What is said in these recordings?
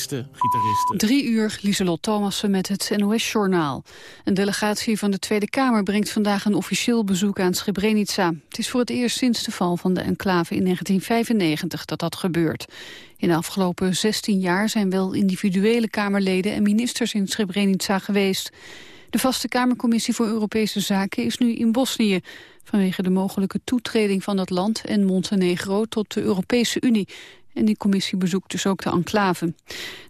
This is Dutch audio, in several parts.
gitaristen. Drie uur, Lieselot Thomassen met het NOS-journaal. Een delegatie van de Tweede Kamer brengt vandaag een officieel bezoek aan Srebrenica. Het is voor het eerst sinds de val van de enclave in 1995 dat dat gebeurt. In de afgelopen 16 jaar zijn wel individuele Kamerleden en ministers in Srebrenica geweest. De vaste Kamercommissie voor Europese Zaken is nu in Bosnië... vanwege de mogelijke toetreding van dat land en Montenegro tot de Europese Unie. En die commissie bezoekt dus ook de enclave.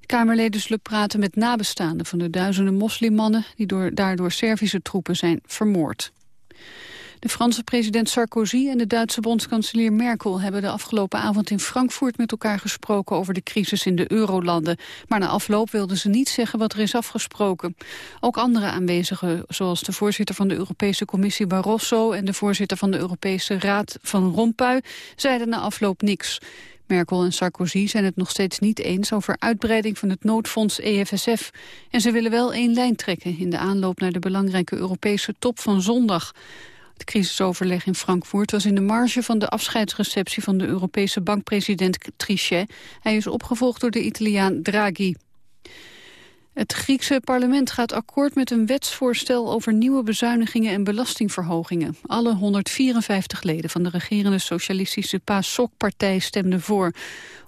De Kamerleden zullen praten met nabestaanden van de duizenden moslimmannen... die door, daardoor Servische troepen zijn vermoord. De Franse president Sarkozy en de Duitse bondskanselier Merkel hebben de afgelopen avond in Frankfurt met elkaar gesproken over de crisis in de eurolanden. Maar na afloop wilden ze niet zeggen wat er is afgesproken. Ook andere aanwezigen, zoals de voorzitter van de Europese Commissie Barroso en de voorzitter van de Europese Raad Van Rompuy, zeiden na afloop niks. Merkel en Sarkozy zijn het nog steeds niet eens over uitbreiding van het noodfonds EFSF. En ze willen wel één lijn trekken in de aanloop naar de belangrijke Europese top van zondag. Het crisisoverleg in Frankfurt was in de marge van de afscheidsreceptie van de Europese bankpresident Trichet. Hij is opgevolgd door de Italiaan Draghi. Het Griekse parlement gaat akkoord met een wetsvoorstel over nieuwe bezuinigingen en belastingverhogingen. Alle 154 leden van de regerende socialistische PASOK-partij stemden voor.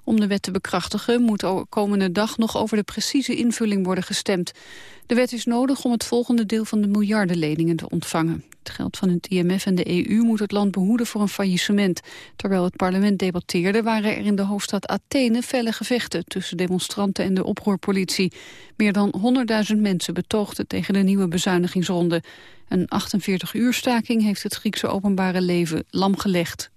Om de wet te bekrachtigen moet komende dag nog over de precieze invulling worden gestemd. De wet is nodig om het volgende deel van de miljardenleningen te ontvangen. Het geld van het IMF en de EU moet het land behoeden voor een faillissement. Terwijl het parlement debatteerde waren er in de hoofdstad Athene felle gevechten tussen demonstranten en de oproerpolitie. Meer dan 100.000 mensen betoogden tegen de nieuwe bezuinigingsronde. Een 48-uur staking heeft het Griekse openbare leven lam gelegd.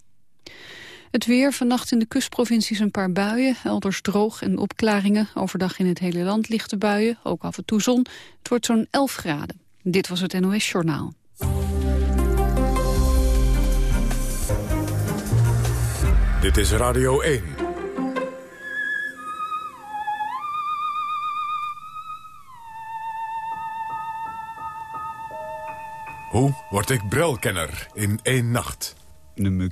Het weer, vannacht in de kustprovincies een paar buien, elders droog en opklaringen. Overdag in het hele land lichte buien, ook af en toe zon. Het wordt zo'n 11 graden. Dit was het NOS Journaal. Dit is Radio 1. Hoe word ik brelkenner in één nacht? Ne me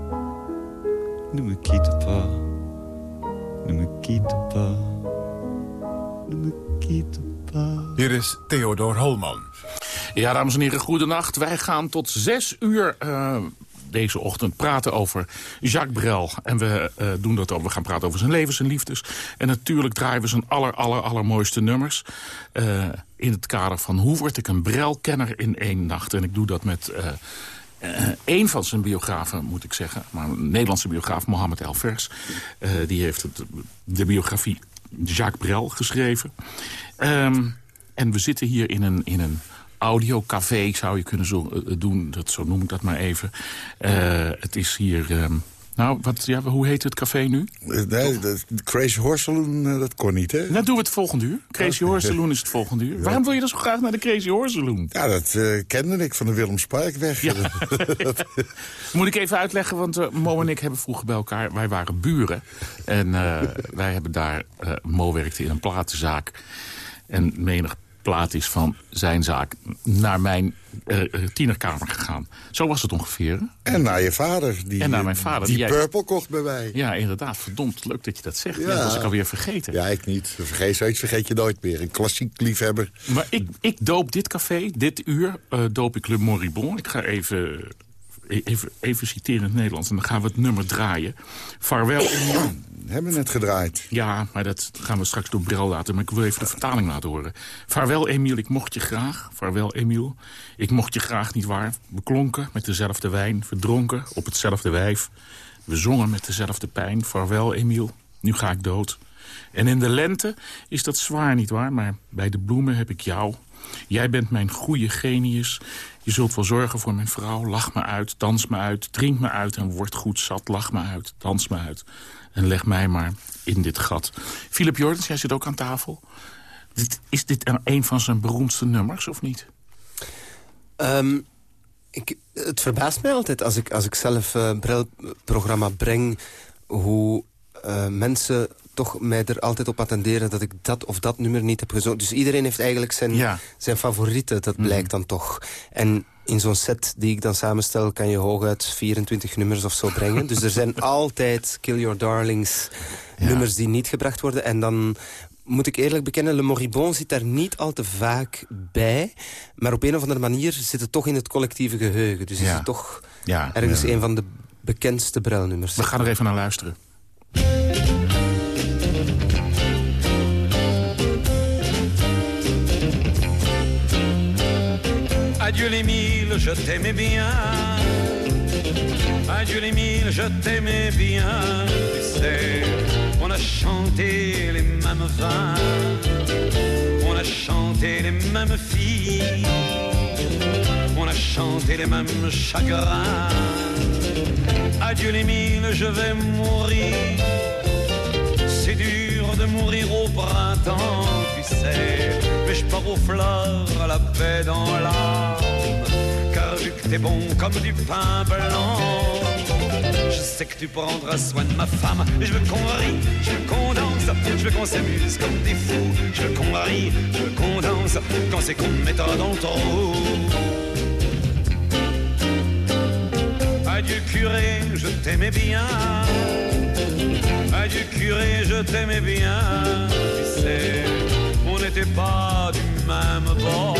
ne me quitte pas, ne me quitte pas, ne me quitte pas. Hier is Theodor Holman. Ja, dames en heren, goedenacht. Wij gaan tot zes uur uh, deze ochtend praten over Jacques Brel. En we uh, doen dat ook. We gaan praten over zijn leven, zijn liefdes. En natuurlijk draaien we zijn aller, aller, allermooiste nummers. Uh, in het kader van hoe word ik een Brel-kenner in één nacht. En ik doe dat met... Uh, een van zijn biografen, moet ik zeggen, maar een Nederlandse biograaf, Mohammed El Vers, uh, die heeft de biografie Jacques Brel geschreven. Um, en we zitten hier in een, in een audiocafé, zou je kunnen zo, uh, doen, dat, zo noem ik dat maar even. het is hier... Um, nou, wat, ja, hoe heet het café nu? Nee, de Crazy Horse Saloon, dat kon niet, hè? Nou, doen we het volgende uur. Crazy Horse Saloon is het volgende uur. Ja. Waarom wil je dan zo graag naar de Crazy Horse Saloon? Ja, dat uh, kende ik van de Willem Sparkweg. Ja. Moet ik even uitleggen, want uh, Mo en ik hebben vroeger bij elkaar... Wij waren buren en uh, wij hebben daar... Mo werkte in een platenzaak en menig plaat is van zijn zaak naar mijn uh, tienerkamer gegaan. Zo was het ongeveer. En naar je vader. Die, en naar mijn vader. Die, die Purple kocht bij mij. Ja, inderdaad. Verdomd leuk dat je dat zegt. Ja. Dat was ik alweer vergeten. Ja, ik niet. Vergeet zoiets vergeet je nooit meer. Een klassiek liefhebber. Maar ik, ik doop dit café, dit uur, uh, doop ik Le Moribond. Ik ga even... Even, even citeren in het Nederlands en dan gaan we het nummer draaien. Vaarwel hebben we net gedraaid. Ja, maar dat gaan we straks door Brel laten. Maar ik wil even de vertaling laten horen. Vaarwel, Emiel, ik mocht je graag. Vaarwel, Emiel. Ik mocht je graag, niet waar. Beklonken met dezelfde wijn. Verdronken op hetzelfde wijf. We zongen met dezelfde pijn. Vaarwel, Emiel. Nu ga ik dood. En in de lente is dat zwaar, niet waar? Maar bij de bloemen heb ik jou. Jij bent mijn goede genius. Je zult wel zorgen voor mijn vrouw. Lach me uit, dans me uit, drink me uit en word goed zat. Lach me uit, dans me uit. En leg mij maar in dit gat. Philip Jordens, jij zit ook aan tafel. Is dit een- een van zijn beroemdste nummers, of niet? Ehm, ik, het verbaast mij altijd als ik, als ik zelf een brilprogramma breng... hoe eh, mensen toch mij er altijd op attenderen... dat ik dat of dat nummer niet heb gezongen. Dus iedereen heeft eigenlijk zijn, Ja. zijn favorieten, dat blijkt dan toch. En in zo'n set die ik dan samenstel... kan je hooguit 24 nummers of zo brengen. dus er zijn altijd Kill Your Darlings nummers die niet gebracht worden. En dan moet ik eerlijk bekennen, Le Moribond zit daar niet al te vaak bij. Maar op een of andere manier zit het toch in het collectieve geheugen. Dus is Ja. het toch Ja, ergens een van de bekendste Brel-nummers. We gaan er even naar luisteren. Adieu les mille, je t'aimais bien. Adieu les mille, je t'aimais bien. Tu sais, on a chanté les mêmes vins. On a chanté les mêmes filles. On a chanté les mêmes chagrins. Adieu les mille, je vais mourir. C'est dur de mourir au printemps, tu sais. Je pars aux fleurs, à la paix dans l'âme. Car vu que t'es bon comme du pain blanc, je sais que tu prendras soin de ma femme. Et je veux qu'on rie, je veux qu'on danse, je veux qu'on s'amuse comme des fous. Je veux qu'on rie, je veux qu'on danse, quand c'est qu'on me mettra dans le trou. Adieu curé, je t'aimais bien. Adieu curé, je t'aimais bien. Tu sais, n'était pas du même bord.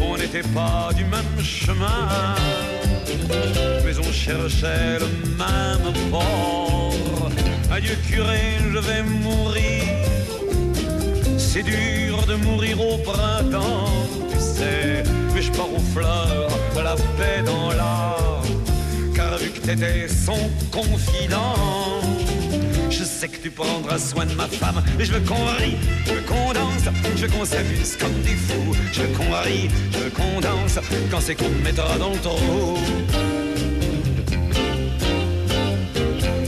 On n'était pas du même chemin. Mais on cherchait le même port. Adieu curé, je vais mourir. C'est dur de mourir au printemps, tu sais. Mais je pars aux fleurs, la paix dans l'âme. Car vu que t'étais son confident, sais que tu prendras soin de ma femme. Je veux qu'on rie, je veux qu'on danse, je veux qu'on s'amuse comme des fous. Je veux qu'on rie, je veux qu'on danse, quand c'est qu'on me mettra dans le trou.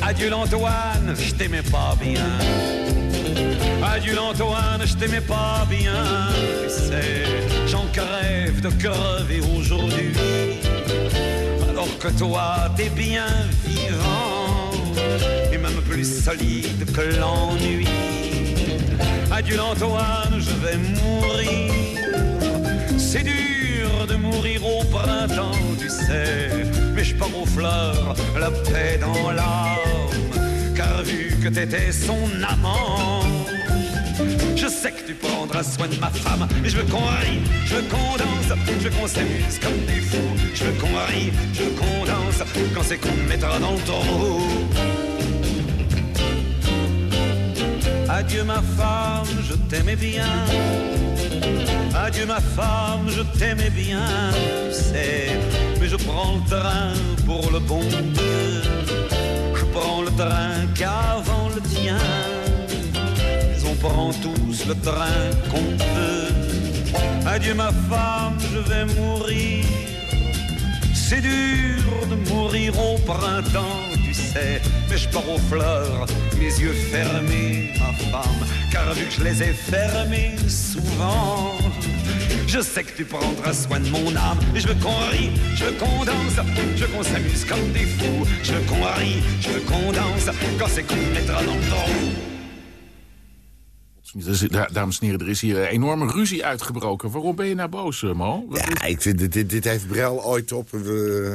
Adieu l'Antoine, je t'aimais pas bien. Adieu l'Antoine, je t'aimais pas bien. Tu sais, j'en crève de crever aujourd'hui. Alors que toi, t'es bien vivant. Et même plus solide que l'ennui. Adieu l'Antoine, je vais mourir. C'est dur de mourir au printemps, tu sais. Mais je pars aux fleurs, la paix dans l'âme. Car vu que t'étais son amant, je sais que tu prendras soin de ma femme. Et je veux qu'on rie, je veux qu'on danse, je veux qu'on s'amuse comme des fous. Je veux qu'on rie, je veux qu'on danse, quand c'est qu'on me mettra dans le trou. Adieu ma femme, je t'aimais bien. Adieu ma femme, je t'aimais bien, tu. Mais je prends le train pour le bon Dieu. Je prends le train qu'avant le tien. Mais on prend tous le train qu'on peut. Adieu ma femme, je vais mourir. C'est dur de mourir au printemps, tu sais. Mais je pars aux fleurs, mes yeux fermés, ma femme. Car vu que je les ai fermés souvent, je sais que tu prendras soin de mon âme. Et je veux qu'on rie, je veux qu'on danse, je veux qu'on s'amuse comme des fous. Je veux qu'on rie, je veux qu'on danse, quand c'est qu'on me mettra dans le trou. Dus, da- dames en heren, er is hier een enorme ruzie uitgebroken. Waarom ben je nou boos, eh, Mo? Ja, ik vind dit, dit, heeft Brel ooit op... eh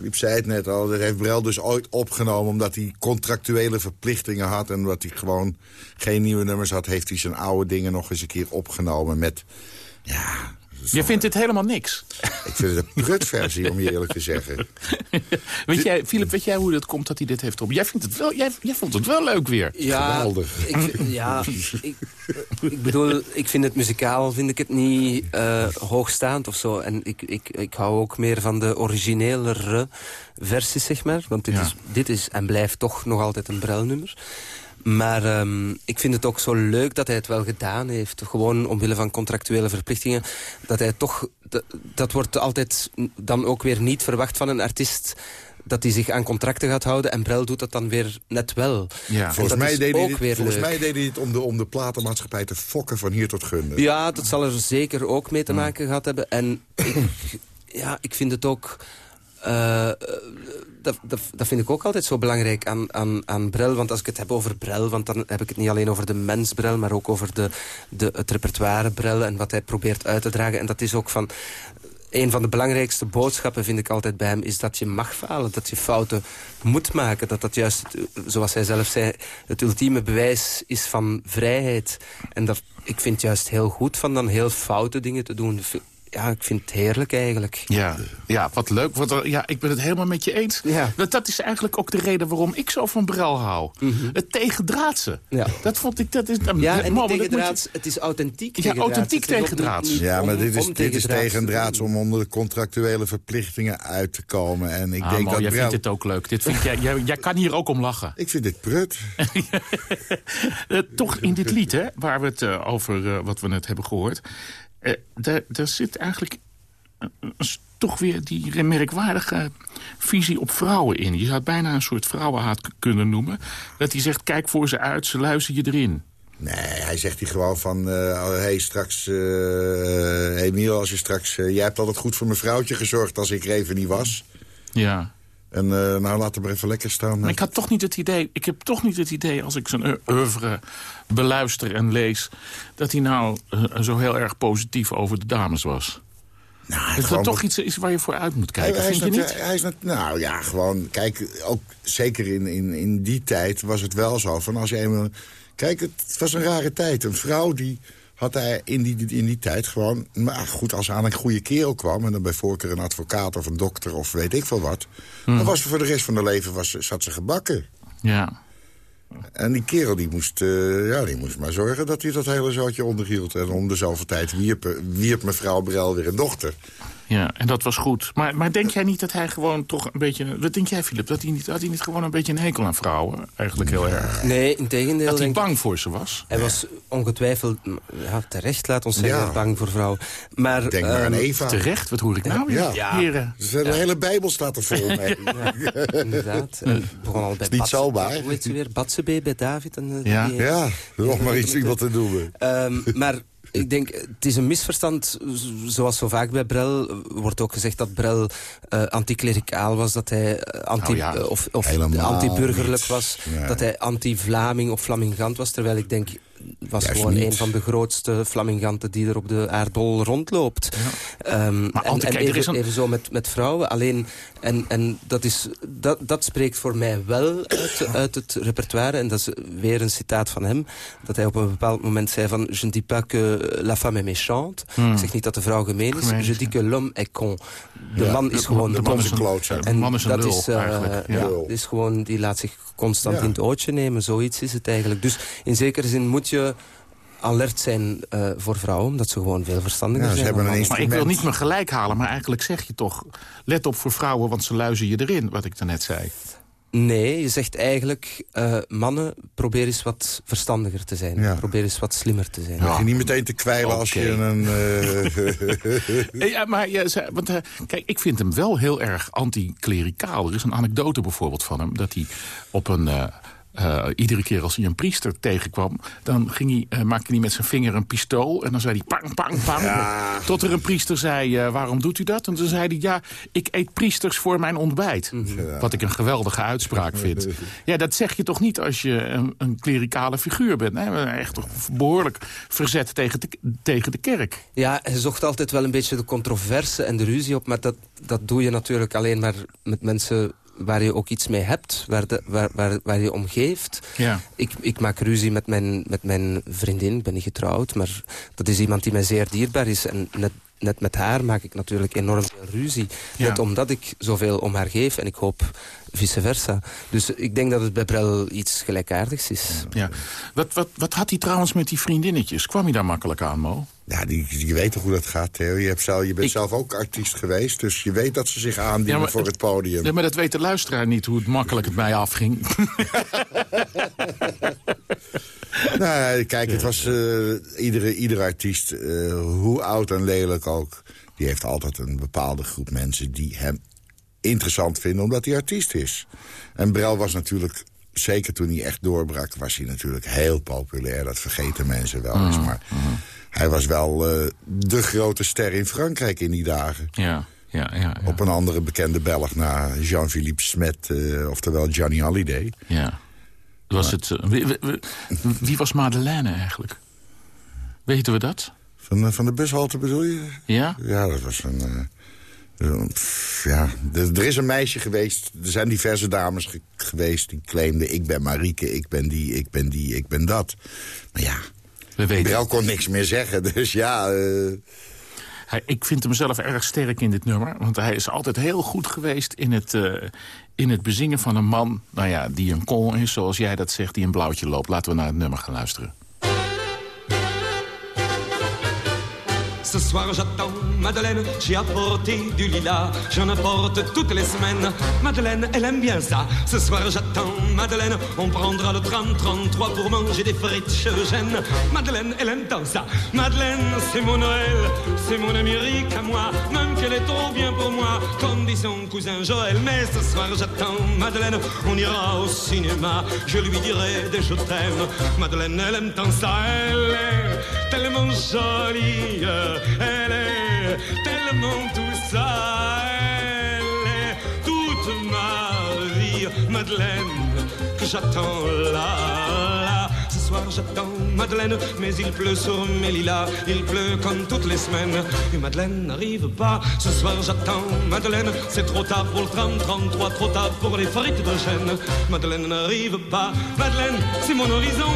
Philippe zei het net al, dat heeft Brel dus ooit opgenomen... omdat hij contractuele verplichtingen had... en omdat hij gewoon geen nieuwe nummers had... heeft hij zijn oude dingen nog eens een keer opgenomen met... Ja, Je vindt dit helemaal niks. ik vind het een prutversie, om je eerlijk te zeggen. weet jij, Philip, weet jij hoe dat komt dat hij dit heeft op? Jij, vindt het wel, jij, jij vond het wel leuk weer. Ja, Geweldig. Ik, ja, ik, ik bedoel, ik vind het muzikaal vind ik het niet eh, hoogstaand of zo. En ik, ik, ik hou ook meer van de originelere versies, zeg maar. Want dit, Ja. is, dit is en blijft toch nog altijd een Brel-nummer. Maar ehm, ik vind het ook zo leuk dat hij het wel gedaan heeft. Gewoon omwille van contractuele verplichtingen. Dat hij toch... Dat, dat wordt altijd dan ook weer niet verwacht van een artiest dat hij zich aan contracten gaat houden. En Brel doet dat dan weer net wel. Ja. En Volgens, mij deed, hij ook dit, weer volgens mij deed hij het om de, om de platenmaatschappij te fokken van hier tot gunden. Ja, dat zal er zeker ook mee te maken gehad hebben. En ik, ja, ik vind het ook... eh, eh, dat, vind ik ook altijd zo belangrijk aan, aan, aan Brel. Want als ik het heb over Brel, want dan heb ik het niet alleen over de mens Brel... maar ook over de, de, het repertoire Brel en wat hij probeert uit te dragen. En dat is ook van... Een van de belangrijkste boodschappen vind ik altijd bij hem... is dat je mag falen, dat je fouten moet maken. Dat dat juist, zoals hij zelf zei... het ultieme bewijs is van vrijheid. En dat, ik vind het juist heel goed van dan heel foute dingen te doen. Ja, ik vind het heerlijk eigenlijk. Ja, ja wat leuk. Wat, er- ja, ik ben het helemaal met je eens. Ja. Dat, dat is eigenlijk ook de reden waarom ik zo van Brel hou. Het tegendraadse. Ja. Dat vond ik... Dat is, Ja, en moet je- tegendraads, het is authentiek Ja, tegendraads. authentiek tegendraads. niet- niet Ja, maar om- dit is, om dit is tegendraads tegendraads om onder de contractuele verplichtingen uit te komen. En ik Ah, denk dat jij Brel- vindt dit ook leuk. Dit vind jij, jij, jij kan hier ook om lachen. Ik vind dit prut. Eh, toch in dit lied, hè, waar we het eh, over, eh, wat we net hebben gehoord... eh, daar, daar zit eigenlijk toch weer die merkwaardige visie op vrouwen in. Je zou het bijna een soort vrouwenhaat kunnen noemen. Dat hij zegt, kijk voor ze uit, ze luisteren je erin. Nee, hij zegt hier gewoon van... eh hey, straks, eh Emiel, als je straks... jij hebt altijd goed voor mijn vrouwtje gezorgd als ik er even niet was. Ja. En eh, nou, laat hem maar even lekker staan. Maar ik had toch niet het idee, ik heb toch niet het idee als ik zijn oe- oeuvre beluister en lees, dat hij nou eh, zo heel erg positief over de dames was. nou, Dat dat toch wat- iets is waar je voor uit moet kijken, hij, hij vind is je natu- niet? Hij is nat- nou ja, gewoon, kijk, ook zeker in, in, in die tijd was het wel zo van als je eenmaal... Kijk, het was een rare tijd. Een vrouw die had hij in die, in die tijd gewoon... Maar goed, als ze aan een goede kerel kwam... en dan bij voorkeur een advocaat of een dokter of weet ik veel wat... Hmm. dan was ze voor de rest van haar leven was, ze- zat ze gebakken. Ja. En die kerel die moest, eh, ja, die moest maar zorgen dat hij dat hele zootje onderhield. En om de zoveel tijd wierp, wierp mevrouw Brel weer een dochter. Ja, en dat was goed. Maar, maar denk jij niet dat hij gewoon toch een beetje... Wat denk jij, Filip? Dat hij niet, had hij niet gewoon een beetje een hekel aan vrouwen? Eigenlijk heel erg. Nee, in tegendeel. Dat hij ik. bang voor ze was? Hij was ongetwijfeld, ja, terecht laat ons zeggen, Ja. bang voor vrouwen. Maar, Denk maar aan ehm, Eva. Terecht, wat hoor ik nou weer? Ja. Heren. De hele Bijbel staat er vol mee. Inderdaad. En begon al bij niet Batse- zomaar. Hoe heet ze weer? Batsebe bij David. En, eh, Ja. die- Ja, nog maar iets iemand te noemen. Ehm, maar ik denk, het is een misverstand. Zoals zo vaak bij Brel wordt ook gezegd dat Brel eh anticlericaal was. Dat hij eh, anti, Oh ja, eh, of, of helemaal anti-burgerlijk niet. was. Nee. Dat hij anti-Vlaming of Flamingant was. Terwijl ik denk, was Juist gewoon niet. een van de grootste Flaminganten die er op de aardbol rondloopt. Ehm, Maar en en kijk, even, een- even zo met, met vrouwen. Alleen, en, en dat, is, dat, dat spreekt voor mij wel uit, uit het repertoire. En dat is weer een citaat van hem. Dat hij op een bepaald moment zei van... Je ne dis pas que la femme est méchante. Ik zeg niet dat de vrouw gemeen is. Gemeen Je dis que l'homme est con. De Ja, man is de- gewoon de man is een klootzak. De man is een dat lul, is, eh. Ja. ja, is gewoon, die laat zich constant Ja. in het ootje nemen. Zoiets is het eigenlijk. Dus in zekere zin moet je alert zijn eh, voor vrouwen. Omdat ze gewoon veel verstandiger Ja, ze zijn. hebben een. Maar ik wil niet mijn gelijk halen, maar eigenlijk zeg je toch... let op voor vrouwen, want ze luizen je erin, wat ik daarnet zei. Nee, je zegt eigenlijk... eh, mannen, probeer eens wat verstandiger te zijn. Ja. Probeer eens wat slimmer te zijn. Hoeft je niet meteen te kwijlen als je een... eh, Ja, maar ja, want, kijk, ik vind hem wel heel erg anti-klericaal. Er is een anekdote bijvoorbeeld van hem... dat hij op een... eh, iedere keer als hij een priester tegenkwam... dan ging hij, eh, maakte hij met zijn vinger een pistool... en dan zei hij pang, pang, pang. Tot er een priester zei, eh, waarom doet u dat? En toen zei hij, ja, ik eet priesters voor mijn ontbijt. Wat ik een geweldige uitspraak vind. Ja, dat zeg je toch niet als je een, een klerikale figuur bent. Hè? Echt toch behoorlijk verzet tegen de, tegen de kerk. Ja, hij zocht altijd wel een beetje de controverse en de ruzie op. Maar dat, dat doe je natuurlijk alleen maar met mensen waar je ook iets mee hebt. Waar, de, waar, waar, waar je om geeft. Ja. Ik, ik maak ruzie met mijn, met mijn vriendin. Ik ben niet getrouwd. Maar dat is iemand die mij zeer dierbaar is. En net, net met haar maak ik natuurlijk enorm veel ruzie. Ja. Net omdat ik zoveel om haar geef. En ik hoop vice versa. Dus ik denk dat het bij Brel iets gelijkaardigs is. Ja. Wat, wat, wat had hij trouwens met die vriendinnetjes? Kwam hij daar makkelijk aan, Mo? ja, die, die weet toch hoe dat gaat, Theo? Je, hebt zelf, je bent Ik- zelf ook artiest geweest, dus je weet dat ze zich aandienen Ja, maar- voor het podium. Ja, maar dat weet de luisteraar niet, hoe het makkelijk het mij afging. Nou, kijk, het was eh, iedere, iedere artiest, eh, hoe oud en lelijk ook... die heeft altijd een bepaalde groep mensen die hem interessant vinden omdat hij artiest is. En Brel was natuurlijk, zeker toen hij echt doorbrak... was hij natuurlijk heel populair. Dat vergeten mensen wel eens. Maar hij was wel eh, de grote ster in Frankrijk in die dagen. Ja, ja, ja. ja. Op een andere bekende Belg na Jean-Philippe Smet, oftewel Johnny Hallyday. ja. Was het, eh, wie, wie- wie was Madeleine eigenlijk? Weten we dat? Van, van de bushalte bedoel je? Ja? Ja, dat was een... eh, ja, er, is een meisje geweest, er zijn diverse dames ge- geweest... die claimden, ik ben Marieke, ik ben die, ik ben die, ik ben dat. Maar ja, We weten. Brel kon niks meer zeggen, dus ja... eh, Hij, ik vind hem zelf erg sterk in dit nummer. Want hij is altijd heel goed geweest in het, eh, in het bezingen van een man... Nou ja, die een con is, zoals jij dat zegt, die een blauwtje loopt. Laten we naar het nummer gaan luisteren. Ce soir j'attends Madeleine, j'ai apporté du lilas, j'en apporte toutes les semaines. Madeleine, elle aime bien ça. Ce soir j'attends Madeleine, on prendra le tram 33 pour manger des frites Eugène. Madeleine, elle aime tant ça. Madeleine, c'est mon Noël, c'est mon Amérique à moi, même qu'elle est trop bien pour moi, comme dit son cousin Joël. Mais ce soir j'attends Madeleine, on ira au cinéma, je lui dirai des je t'aime. Madeleine, elle aime tant ça, elle est tellement jolie, elle est tellement tout ça, elle est toute ma vie, Madeleine, que j'attends là, là. Ce soir j'attends Madeleine, mais il pleut sur mes lilas, il pleut comme toutes les semaines, et Madeleine n'arrive pas. Ce soir j'attends Madeleine, c'est trop tard pour le tram 33, trop tard pour les frites de chêne. Madeleine n'arrive pas. Madeleine, c'est mon horizon,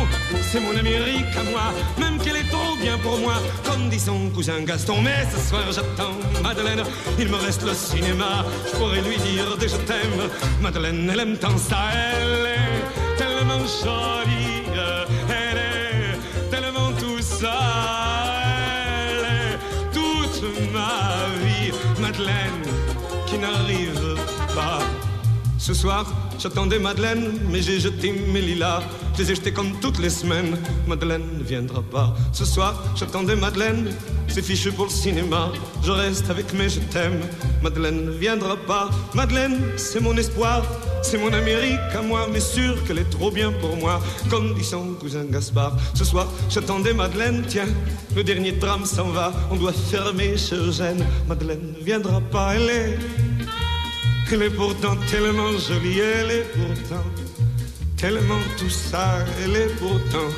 c'est mon Amérique à moi, même qu'elle est trop bien pour moi, comme dit son cousin Gaston. Mais ce soir j'attends Madeleine, il me reste le cinéma, je pourrais lui dire des je t'aime. Madeleine, elle aime tant ça, elle est tellement jolie, Madeleine, qui n'arrive pas. Ce soir, j'attendais Madeleine, mais j'ai jeté mes lilas. Je les ai jetés comme toutes les semaines. Madeleine ne viendra pas. Ce soir, j'attendais Madeleine, c'est fichu pour le cinéma. Je reste avec mes je t'aime. Madeleine ne viendra pas. Madeleine, c'est mon espoir, c'est mon Amérique à moi, mais sûr qu'elle est trop bien pour moi. Comme dit son cousin Gaspard. Ce soir, j'attendais Madeleine, tiens, le dernier tram s'en va. On doit fermer chez Eugène. Madeleine ne viendra pas, elle est. Elle est pourtant tellement jolie, elle est pourtant tellement tout ça, elle est pourtant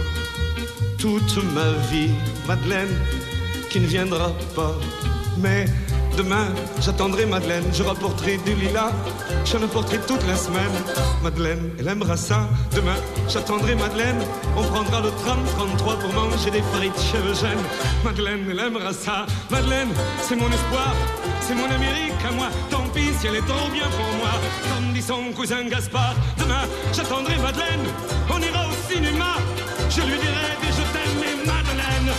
toute ma vie, Madeleine, qui ne viendra pas. Mais demain, j'attendrai Madeleine, je rapporterai du lilas, j'en apporterai toute la semaine. Madeleine, elle aimera ça. Demain, j'attendrai Madeleine, on prendra le tram 33 pour manger des frites chez Eugène. Madeleine, elle aimera ça. Madeleine, c'est mon espoir, c'est mon Amérique à moi. Tant pis si elle est trop bien pour moi. Comme dit son cousin Gaspard, demain, j'attendrai Madeleine, on ira au cinéma. Je lui dirai des je t'aime, Madeleine,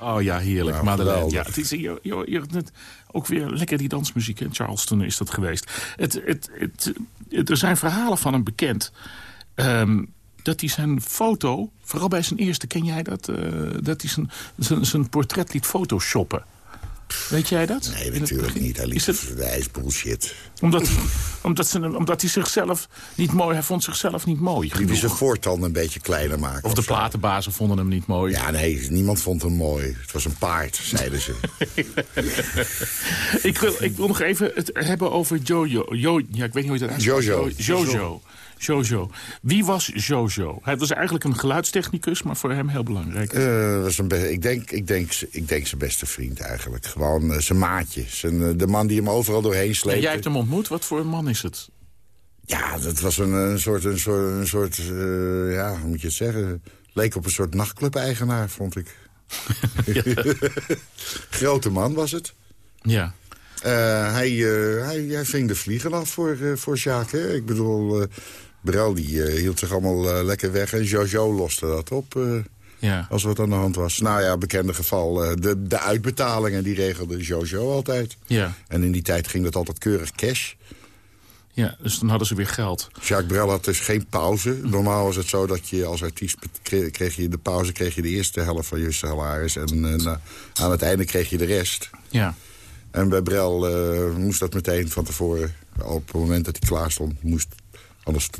Oh ja, heerlijk. Nou, Madeleine. Ja, het is je, je, je- het- ook weer lekker die dansmuziek. hè. Charleston is dat geweest. Het, het, er zijn verhalen van hem bekend. ehm, dat hij zijn foto, vooral bij zijn eerste, ken jij dat? eh, dat hij zijn, zijn, zijn portret liet photoshoppen. Weet jij dat? Nee, het natuurlijk niet. Hij, liet, Is het, hij is bullshit. omdat, omdat, ze, omdat hij zichzelf niet mooi... Hij vond zichzelf niet mooi hij genoeg. zijn voortanden een beetje kleiner maken. Of de zo. platenbazen vonden hem niet mooi. Ja, nee, niemand vond hem mooi. Het was een paard, zeiden ze. ik, wil, ik wil nog even het hebben over Jojo. Jo, ja, ik weet niet hoe je het uitspreekt. Jojo. Jo- Jojo. Jojo. Wie was Jojo? Hij was eigenlijk een geluidstechnicus, maar voor hem heel belangrijk. Eh, was een ik, denk, ik, denk, ik denk zijn beste vriend eigenlijk. Gewoon eh, zijn maatje. Zijn, eh, de man die hem overal doorheen en sleepte. jij hebt hem ontmoet. Wat voor een man is het? Ja, dat was een, een soort, een soort, een soort ja, hoe moet je het zeggen? Leek op een soort nachtclub-eigenaar, vond ik. Grote man was het. Ja. Hij, hij, hij ving de vliegen af voor, eh voor Sjaak. Ik bedoel, Brel die eh, hield zich allemaal eh, lekker weg. En Jojo loste dat op eh, ja. als wat aan de hand was. Nou ja, bekende geval. de, de uitbetalingen die regelde Jojo altijd. Ja. En in die tijd ging dat altijd keurig cash. Ja, dus dan hadden ze weer geld. Jacques Brel had dus geen pauze. Normaal was het zo dat je als artiest kreeg, kreeg je de pauze kreeg je de eerste helft van je salaris. En na- aan het einde kreeg je de rest. Ja. En bij Brel moest dat meteen van tevoren, op het moment dat hij klaar stond, moest anders...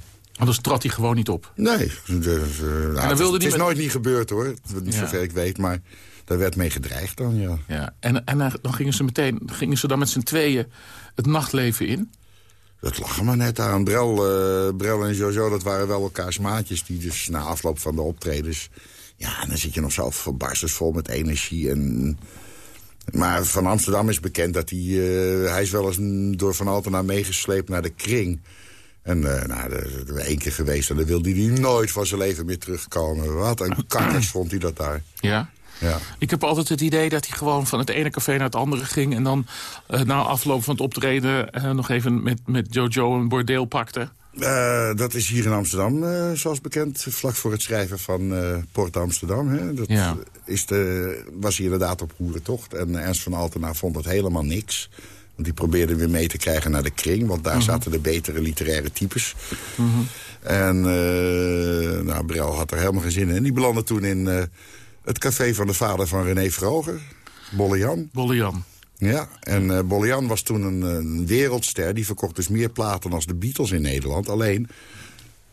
Anders trad hij gewoon niet op. Nee, dus, eh, nou, het, wilde is- hij het is met- nooit niet gebeurd hoor, niet Ja. zover ik weet, maar daar werd mee gedreigd dan, ja. Ja. En, en dan- gingen ze meteen gingen ze dan met z'n tweeën het nachtleven in. Dat lag er maar net aan. Brel, eh, Brel en Jojo, dat waren wel elkaars maatjes... die dus na afloop van de optredens... ja, dan zit je nog verbarsters vol met energie. En... Maar van Amsterdam is bekend dat hij... eh, hij is wel eens door Van Altena meegesleept naar de kring... En eh nou, de, één keer geweest en dan wilde hij nooit van zijn leven meer terugkomen. Wat een kakkers vond hij dat daar. Ja. Ja. Ik heb altijd het idee dat hij gewoon van het ene café naar het andere ging... en dan eh, na afloop van het optreden eh, nog even met, met Jojo een bordeel pakte. Dat is hier in Amsterdam, zoals bekend, vlak voor het schrijven van Port Amsterdam. Hè. Dat Ja. is de, was hij inderdaad op hoerentocht. En Ernst van Altena vond dat helemaal niks. Die probeerde weer mee te krijgen naar de kring. Want daar zaten de betere literaire types. En eh nou, Brel had er helemaal geen zin in. En die belandde toen in eh, het café van de vader van René Vroger. Bolle Jan. Bolle Jan. Ja, en eh Bolle Jan was toen een, een wereldster. Die verkocht dus meer platen als de Beatles in Nederland. Alleen,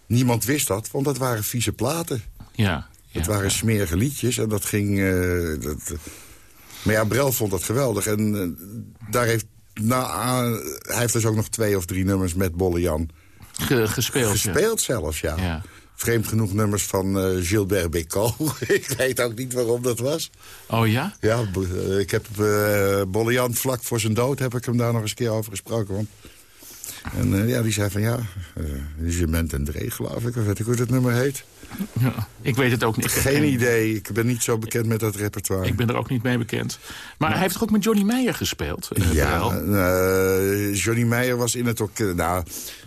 niemand wist dat, want dat waren vieze platen. Ja. Het ja, waren ja. smerige liedjes en dat ging... eh, dat, maar ja, Brel vond dat geweldig. En eh, daar heeft, na, ah, hij heeft dus ook nog twee of drie nummers met Bolle Jan Ge- gespeeld. ja. gespeeld zelfs, ja. Ja. Vreemd genoeg nummers van eh, Gilbert Bécaud. ik weet ook niet waarom dat was. Oh ja? Ja, eh, ik heb uh, Bolle Jan vlak voor zijn dood heb ik hem daar nog eens een keer over gesproken. Want... En ja, die zei van ja, je bent een Dree geloof ik, of weet ik hoe dat nummer heet. Ja, ik weet het ook niet. Geen idee, ik ben niet zo bekend met dat repertoire. Ik ben er ook niet mee bekend. Maar hij heeft toch ook met Johnny Meijer gespeeld? eh, ja, uh, Johnny Meijer was in het ook... nou,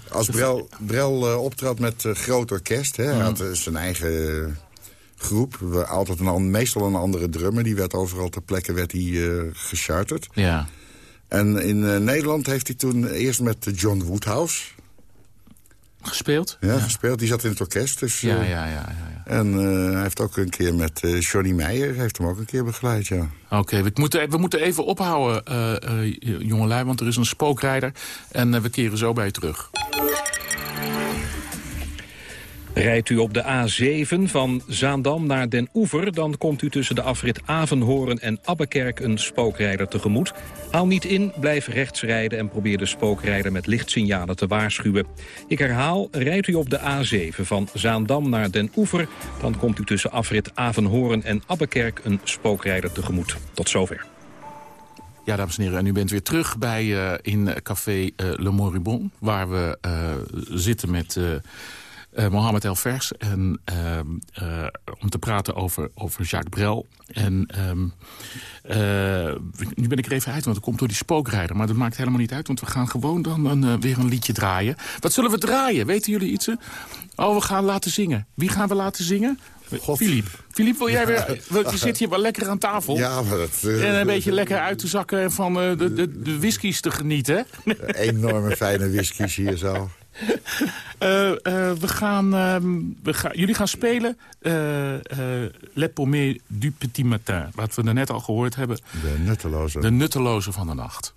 als Brel, Brel uh, optrad met uh, groot orkest, hè, hij had zijn eigen groep. We, altijd een, meestal een andere drummer. Die werd overal ter plekke werd hij, gecharterd. Ja. En in Nederland heeft hij toen eerst met John Woodhouse... Gespeeld? Ja, ja, gespeeld. Die zat in het orkest. Dus, ja, ja, ja. ja, ja. En uh, hij heeft ook een keer met uh, Johnny Meijer... heeft hem ook een keer begeleid, ja. Oké, okay, we, moeten, we moeten even ophouden, uh, jongelui... want er is een spookrijder en we keren zo bij je terug. Rijdt u op de A7 van Zaandam naar Den Oever... dan komt u tussen de afrit Avenhoorn en Abbekerk een spookrijder tegemoet. Haal niet in, blijf rechts rijden en probeer de spookrijder met lichtsignalen te waarschuwen. Ik herhaal, rijdt u op de A7 van Zaandam naar Den Oever... dan komt u tussen afrit Avenhoorn en Abbekerk een spookrijder tegemoet. Tot zover. Ja, dames en heren, en u bent weer terug bij uh, in café uh, Le Moribond... waar we uh, zitten met... Uh, Mohamed El Vers. En, uh, uh, om te praten over, over Jacques Brel. En um, nu ben ik er even uit, want het komt door die spookrijder. Maar dat maakt helemaal niet uit, want we gaan gewoon dan een, weer een liedje draaien. Wat zullen we draaien? Weten jullie iets? Oh, we gaan laten zingen. Wie gaan we laten zingen? Filip. Filip, wil jij weer... Je zit hier wel lekker aan tafel. Ja, maar dat... Uh, en een beetje lekker uit te zakken en van uh, de, de, de whiskies te genieten. Enorme fijne whiskies hier zo. Uh, uh, we gaan, uh, we gaan, jullie gaan spelen Le Paumé du Petit Matin. Wat we net al gehoord hebben. De nutteloze. De nutteloze van de nacht.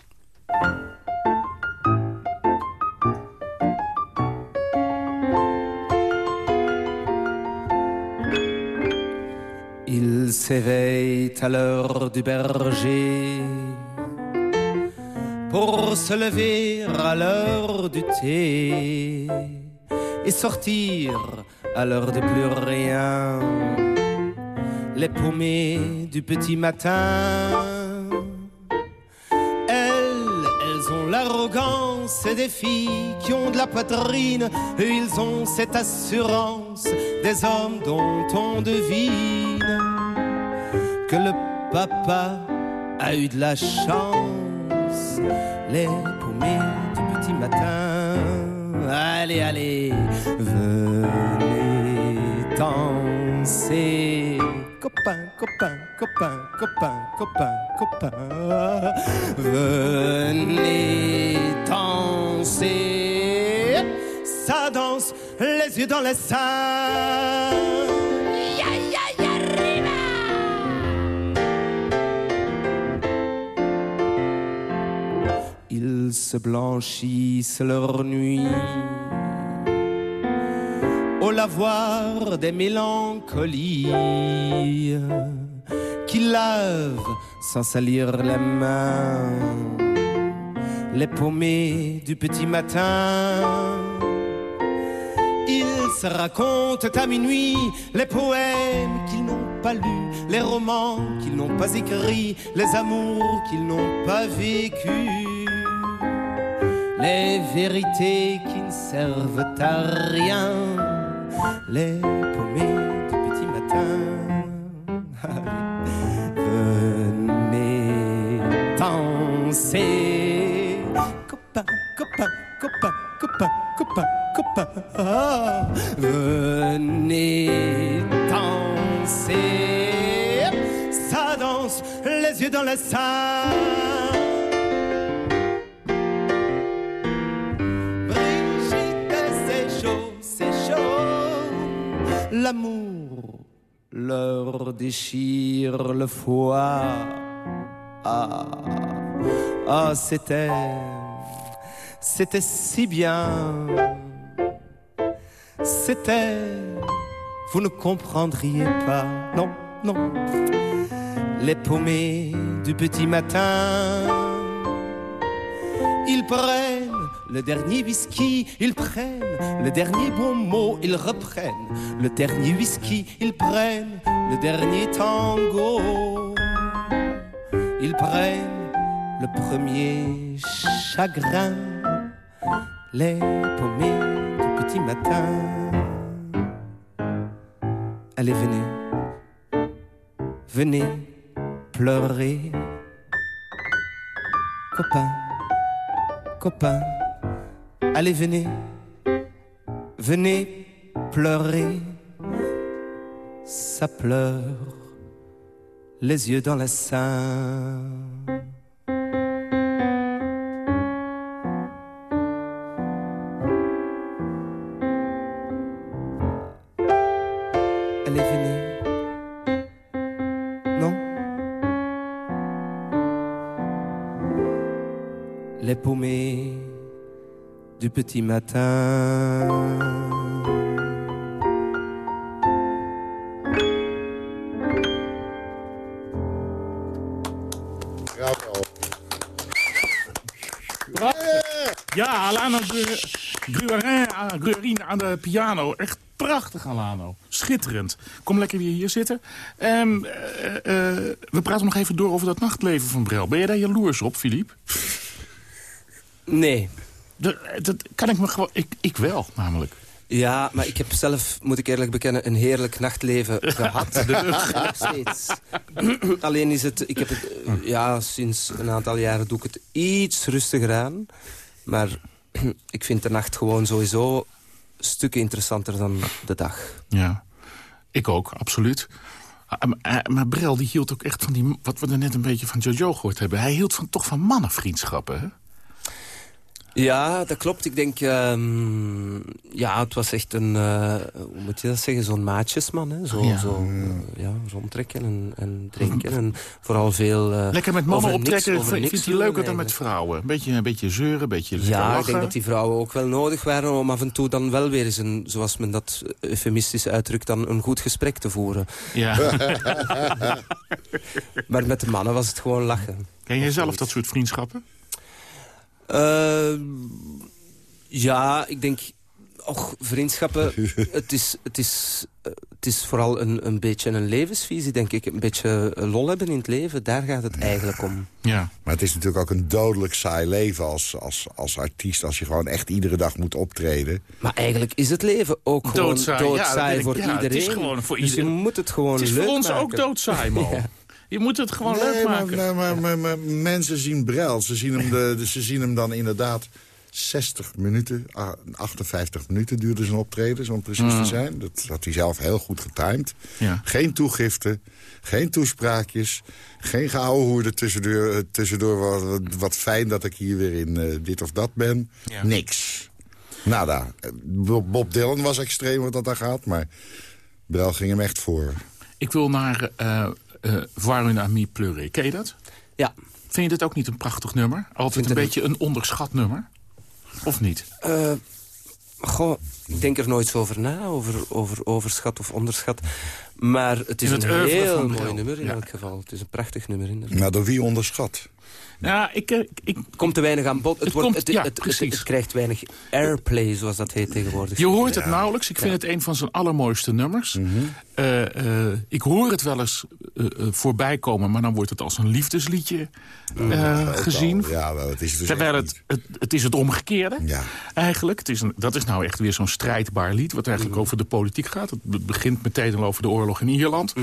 Il s'éveille à l'heure du berger pour se lever à l'heure du thé et sortir à l'heure de plus rien les paumées du petit matin. Elles, elles ont l'arrogance des filles qui ont de la poitrine et ils ont cette assurance des hommes dont on devine que le papa a eu de la chance les paumées du petit matin. Allez, allez, venez danser. Copain, copain, copain, copain, copain, copain. Venez danser. ça danse, les yeux dans les seins. Se blanchissent leur nuit. Au lavoir des mélancolies qui lavent sans salir les mains. Les paumées du petit matin. Ils se racontent à minuit les poèmes qu'ils n'ont pas lus, les romans qu'ils n'ont pas écrits, les amours qu'ils n'ont pas vécus, les vérités qui ne servent à rien, les paumées du petit matin. Venez danser, copain, copain, copain, copain, copain, copain. Ah, venez danser, ça danse, les yeux dans le sein. L'amour leur déchire le foie. Ah, ah, c'était, c'était si bien. C'était, vous ne comprendriez pas, non, non. Les paumés du petit matin, ils prennent le dernier whisky, ils prennent. Le dernier bon mot, ils reprennent. Le dernier whisky, ils prennent. Le dernier tango, ils prennent. Le premier chagrin, les paumés du petit matin. Allez, venez, venez pleurer, copain, copain. Allez, venez, venez pleurer. Ça pleure, les yeux dans la sein. Allez, venez. Petit matin. Ja, Alano Gruarin, Gruarin aan de piano. Echt prachtig, Alano. Schitterend. Kom lekker weer hier zitten. Eh, we praten nog even door over dat nachtleven van Brel. Ben jij daar jaloers op, Filip? Nee. Dat, kan ik me gewoon... Ik, ik wel, namelijk. Ja, maar ik heb zelf, moet ik eerlijk bekennen, een heerlijk nachtleven gehad. Nog steeds. Alleen is het, ik heb het, ja, sinds een aantal jaren doe ik het iets rustiger aan. Maar ik vind de nacht gewoon sowieso stukken interessanter dan de dag. Ja, ik ook, absoluut. Ah, Maar, eh, maar Brel die hield ook echt van die... Wat we er net een beetje van Jojo gehoord hebben. Hij hield van, toch van mannenvriendschappen, hè? Ja, dat klopt. Ik denk, ehm, ja, het was echt een, eh, hoe moet je dat zeggen, zo'n maatjesman. Hè? Zo, Ja. zo eh, ja, rondtrekken en, en drinken. En vooral veel eh, Lekker met mannen optrekken niks hij doen leuker dan met vrouwen. Een beetje, een beetje zeuren, een beetje Ja, ik denk dat die vrouwen ook wel nodig waren om af en toe dan wel weer eens een, zoals men dat eufemistisch uitdrukt, dan een goed gesprek te voeren. Ja. Maar met de mannen was het gewoon lachen. Ken jij zelf dat soort vriendschappen? Eh, ja, ik denk... Och, vriendschappen, het is, het is, eh, het is vooral een, een beetje een levensvisie, denk ik. Een beetje lol hebben in het leven, daar gaat het eigenlijk om. Ja. Maar het is natuurlijk ook een dodelijk saai leven als, als, als artiest... als je gewoon echt iedere dag moet optreden. Maar eigenlijk is het leven ook gewoon Doodsaai. doodsaai, Ja, voor ja, het iedereen. is gewoon voor dus iedereen. je moet het gewoon Het is leuk voor ons maken. ook doodsaai, man. Je moet het gewoon Nee, leuk maken. maar, maar, maar- maar mensen zien Brel. Ze zien, hem de, ze zien hem dan inderdaad 60 minuten, ah, 58 minuten duurde zijn optreden, om precies Mm. te zijn. Dat had hij zelf heel goed getimed. Ja. Geen toegiften, geen toespraakjes, geen er tussendoor. eh, tussendoor wat, wat fijn dat ik hier weer in eh, dit of dat ben. Ja. Niks. Nada. Bob Bob Dylan was extreem wat dat daar gaat, maar Brel ging hem echt voor. Ik wil naar eh eh Voir une amie pleurer. Ken je dat? Ja. Vind je dit ook niet een prachtig nummer? Altijd vind een het- beetje een onderschat nummer? Of niet? Eh, goh, ik denk er nooit zo over na, over, over overschat of onderschat. Maar het is het een heel mooi nummer in ja. elk geval. Het is een prachtig nummer inderdaad. Maar door wie onderschat? Ja, ik, eh, ik, komt te weinig aan bod. Het, Het wordt, komt- het, ja, het, het, precies. het krijgt weinig airplay, zoals dat heet tegenwoordig. Je hoort het nauwelijks. Ik vind het een van zijn allermooiste nummers. Mhm. Eh, eh, ik hoor het wel eens eh, eh, voorbij komen, maar dan wordt het als een liefdesliedje eh, Ook gezien. Ja, wel, het is het dus Terwijl het, het, het is het omgekeerde Ja. eigenlijk. Het is een, dat is nou echt weer zo'n strijdbaar lied... wat eigenlijk over de politiek gaat. Het be- begint meteen al over de oorlog in Ierland.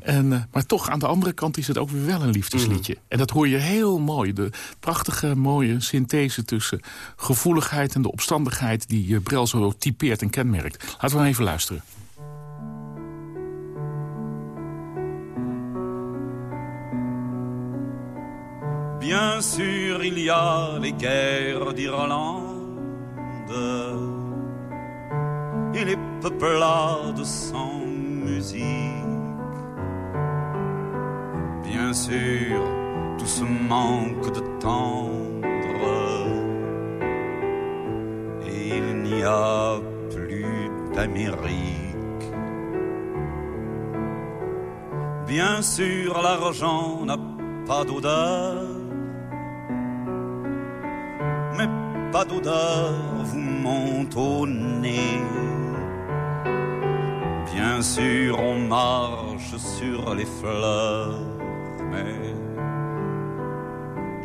En, eh, maar toch, aan de andere kant is het ook weer wel een liefdesliedje. En dat hoor je heel mooi. De prachtige, mooie synthese tussen gevoeligheid... en de opstandigheid die eh, Brel zo typeert en kenmerkt. Laten we even luisteren. Bien sûr, il y a les guerres d'Irlande et les peuplades sans musique. Bien sûr, tout ce manque de tendre il n'y a plus d'Amérique. Bien sûr, l'argent n'a pas d'odeur, mais pas d'odeur vous monte au nez. Bien sûr, on marche sur les fleurs, mais,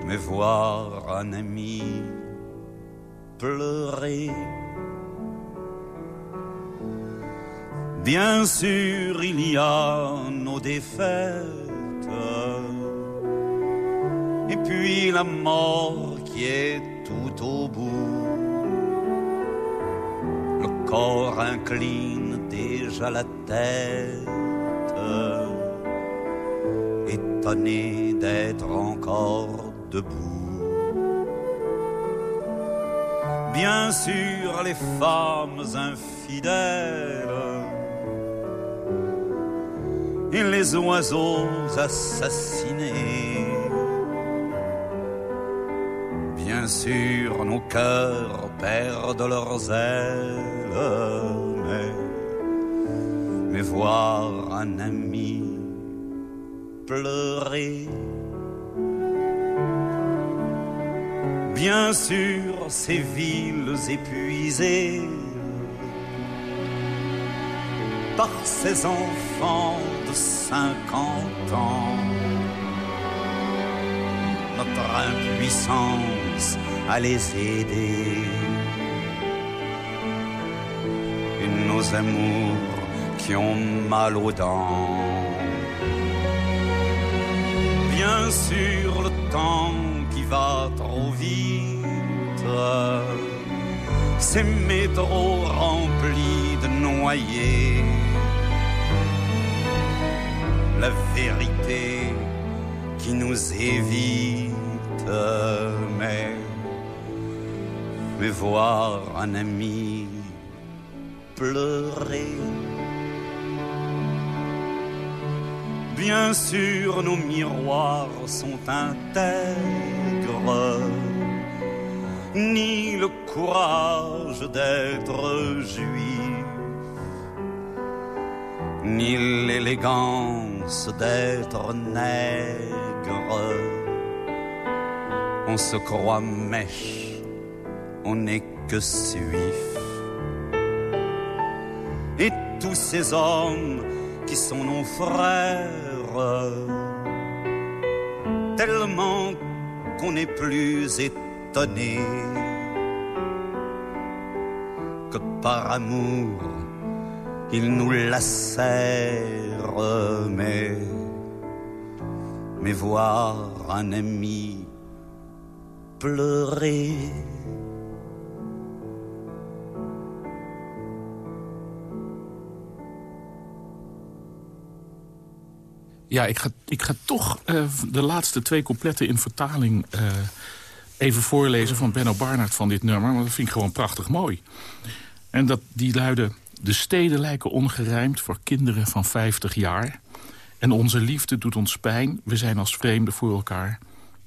mais voir un ami pleurer. Bien sûr, il y a nos défaites. Et puis la mort qui est tout au bout. Le corps incline déjà la tête. Étonné d'être encore debout. Bien sûr, les femmes infidèles et les oiseaux assassinés. Bien sûr, nos cœurs perdent leurs ailes, mais, mais voir un ami pleurer. Bien sûr, ces villes épuisées par ces enfants de 50 ans. Notre impuissance à les aider. Nos amours qui ont mal aux dents. Bien sûr, le temps va trop vite. Ces métros remplis de noyés. La vérité qui nous évite, mais, voir un ami pleurer. Bien sûr, nos miroirs sont intègres, ni le courage d'être juif, ni l'élégance d'être nègre. On se croit mèche, on n'est que suif. Et tous ces hommes qui sont nos frères, tellement qu'on n'est plus étonné que par amour ils nous lacèrent, mais, mais voir un ami pleurer. Ja, ik ga, ik ga toch eh, de laatste twee coupletten in vertaling eh, even voorlezen van Benno Barnard van dit nummer. Want dat vind ik gewoon prachtig mooi. En dat, die luidde... De steden lijken ongerijmd voor kinderen van 50 jaar. En onze liefde doet ons pijn. We zijn als vreemden voor elkaar.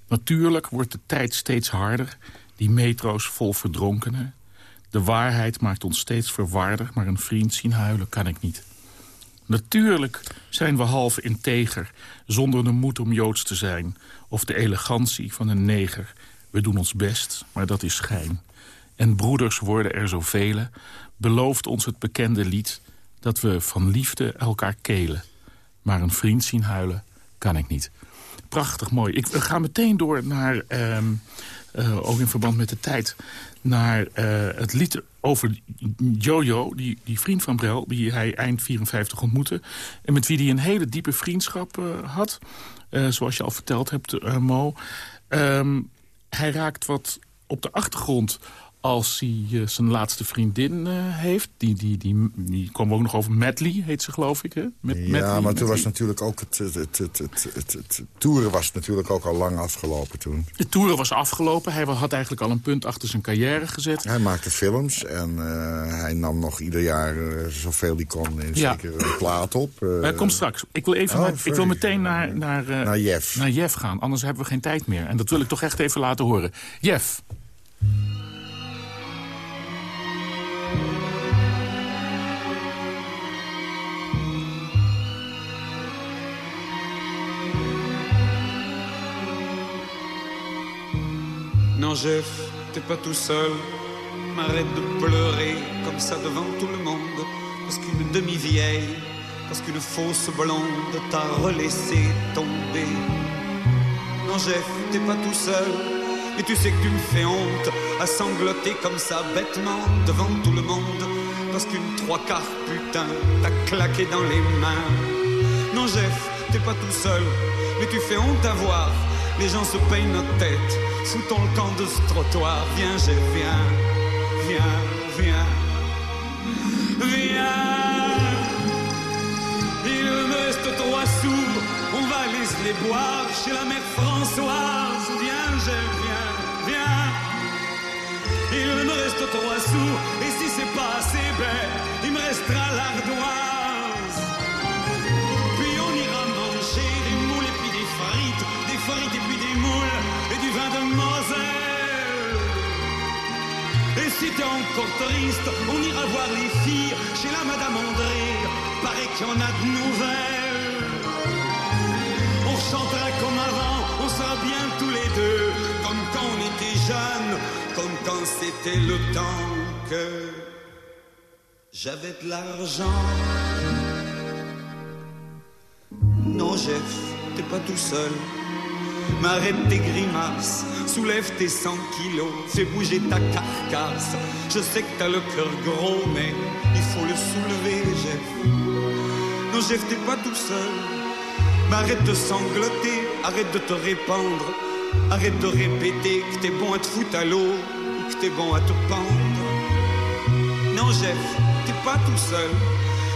Natuurlijk wordt de tijd steeds harder. Die metro's vol verdronkenen. De waarheid maakt ons steeds verwarder. Maar een vriend zien huilen kan ik niet. Natuurlijk zijn we half integer, zonder de moed om Joods te zijn... of de elegantie van een neger. We doen ons best, maar dat is schijn. En broeders worden er zoveel, belooft ons het bekende lied... dat we van liefde elkaar kelen. Maar een vriend zien huilen kan ik niet. Prachtig mooi. Ik ga meteen door naar, ehm, uh, ook in verband met de tijd... naar uh, het lied over Jojo, die, die vriend van Brel... die hij eind 54 ontmoette... en met wie hij een hele diepe vriendschap uh, had. zoals je al verteld hebt, Mo. Um, hij raakt wat op de achtergrond als hij uh, zijn laatste vriendin uh, heeft. Die, die, die, die komen ook nog over. Madly heet ze, geloof ik. Hè? Met, ja, maar toen was natuurlijk ook het, het, het, het, het, het, toeren was natuurlijk ook al lang afgelopen toen. De toeren was afgelopen. Hij had eigenlijk al een punt achter zijn carrière gezet. Hij maakte films en uh, hij nam nog ieder jaar zoveel hij kon in ja. zeker een plaat op. kom straks. Ik wil, even oh, naar, ik wil meteen naar, naar, naar, Jeff. naar Jeff gaan. Anders hebben we geen tijd meer. En dat wil ik toch echt even laten horen. Jeff. Non, Jeff, t'es pas tout seul. M'arrête de pleurer comme ça devant tout le monde. Parce qu'une demi-vieille, parce qu'une fausse blonde t'a relaissé tomber. Non, Jeff, t'es pas tout seul. Et tu sais que tu me fais honte à sangloter comme ça bêtement devant tout le monde. Parce qu'une trois quarts putain t'a claqué dans les mains. Non, Jeff, t'es pas tout seul. Mais tu fais honte à voir. Les gens se payent notre tête sous ton camp de ce trottoir. Viens, je viens, viens, viens, viens. Il me reste trois sous, on va les, les boire chez la mère Françoise. Viens, je viens, viens. Il me reste trois sous, et si c'est pas assez belle, il me restera et si t'es encore triste, on ira voir les filles chez la Madame André. Paraît qu'il y en a de nouvelles. On chantera comme avant, on sera bien tous les deux, comme quand on était jeunes, comme quand c'était le temps que j'avais de l'argent. Non, Jeff, t'es pas tout seul. Mais arrête tes grimaces, soulève tes 100 kilos, fais bouger ta carcasse. Je sais que t'as le cœur gros, mais il faut le soulever, Jeff. Non, Jeff, t'es pas tout seul. Mais arrête de sangloter, arrête de te répandre, arrête de répéter que t'es bon à te foutre à l'eau ou que t'es bon à te pendre. Non, Jeff, t'es pas tout seul.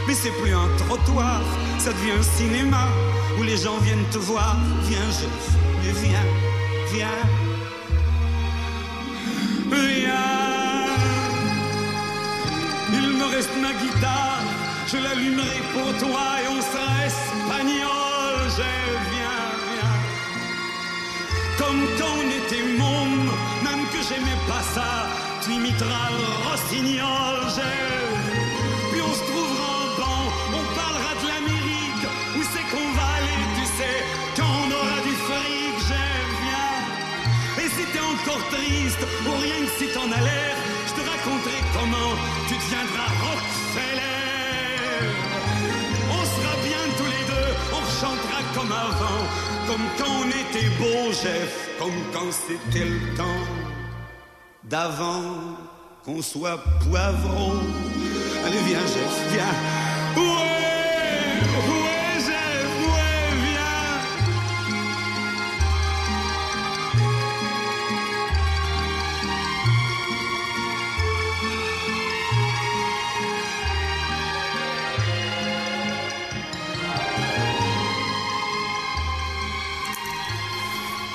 Mais c'est plus un trottoir, ça devient un cinéma où les gens viennent te voir. Viens, Jeff, viens, viens, viens. Il me reste ma guitare, je l'allumerai pour toi et on sera espagnol. Je viens, viens. Comme quand on était môme, même que j'aimais pas ça, tu imiteras le rossignol. Je... Puis on se trouvera t'es encore triste, ou rien que si t'en as l'air, je te raconterai comment tu deviendras Rockefeller. On sera bien tous les deux, on chantera comme avant, comme quand on était beau, Jeff, comme quand c'était le temps d'avant qu'on soit poivron. Allez, viens, Jeff, viens. Ouais, ouais,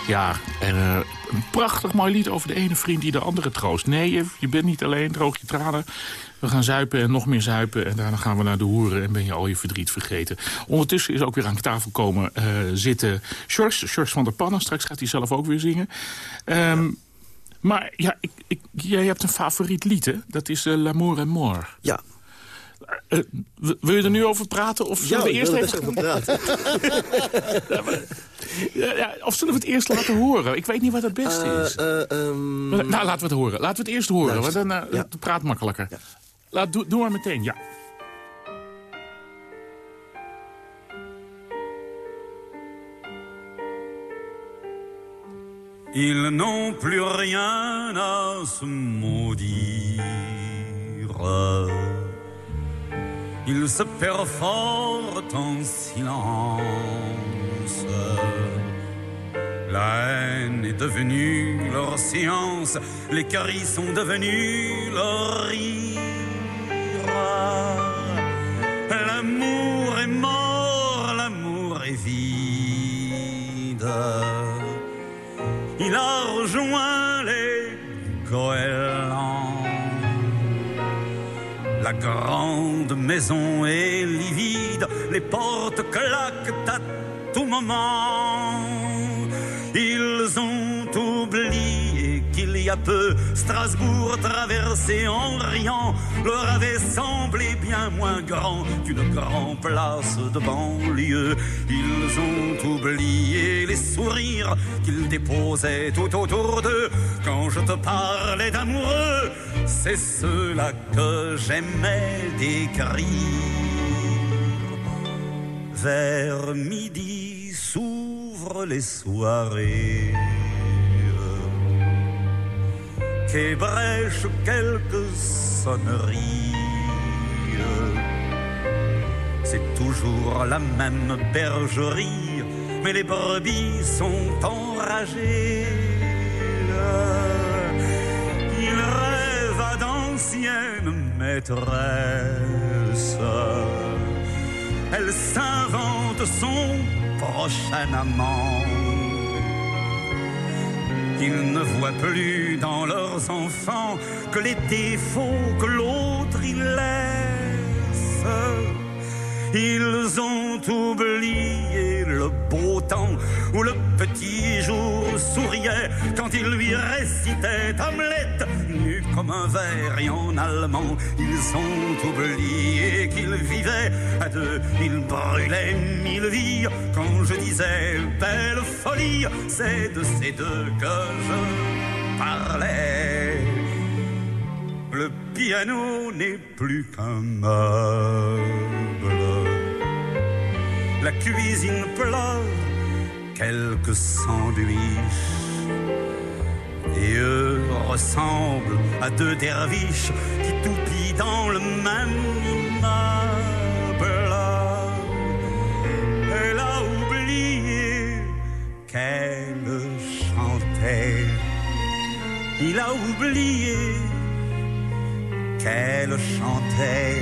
Ja, en uh, een prachtig mooi lied over de ene vriend die de andere troost. Nee, je, je bent niet alleen, droog je tranen. We gaan zuipen en nog meer zuipen. En daarna gaan we naar de hoeren en ben je al je verdriet vergeten. Ondertussen is ook weer aan tafel komen uh, zitten Sjors. Sjors van der Pannen. Straks gaat hij zelf ook weer zingen. Um, maar ja, ik, ik, jij hebt een favoriet lied, hè? Dat is uh, L'amour est mort. Ja. Uh, wil je er nu over praten? Of zullen ja, we eerst even over praten? ja, maar, ja, of zullen we het eerst laten horen? Ik weet niet wat het beste Uh, is. um... Nou, laten we het horen. Laten we het eerst horen, want dan uh, Ja. het praat makkelijker. Ja. Laat, doe, doe maar meteen, ja. Ils n'ont plus rien à se maudire. Ils se perforent en silence. La haine est devenue leur science, les caries sont devenus leur rire. L'amour est mort, l'amour est vide. Il a rejoint les goélands. La grande maison est livide, les portes claquent à tout moment. Ils ont oublié peu Strasbourg traversé en riant leur avait semblé bien moins grand qu'une grande place de banlieue. Ils ont oublié les sourires qu'ils déposaient tout autour d'eux quand je te parlais d'amoureux. C'est ceux-là que j'aimais décrire. Vers midi s'ouvrent les soirées qu'ébrèchent quelques sonneries. C'est toujours la même bergerie, mais les brebis sont enragées. Il rêve d'anciennes maîtresses. Elle s'invente son prochain amant. Ils ne voient plus dans leurs enfants que les défauts que l'autre y laisse. Ils ont oublié le beau temps où le petit jour souriait quand il lui récitait Hamlet, nu comme un verre et en allemand. Ils ont oublié qu'ils vivaient à deux, ils brûlaient mille vies. Quand je disais belle folie, c'est de ces deux que je parlais. Le piano n'est plus qu'un meuble. La cuisine pleure quelques sandwichs. Et eux ressemblent à deux derviches qui toupillent dans le même immeuble. Qu'elle chantait. Il a oublié qu'elle chantait.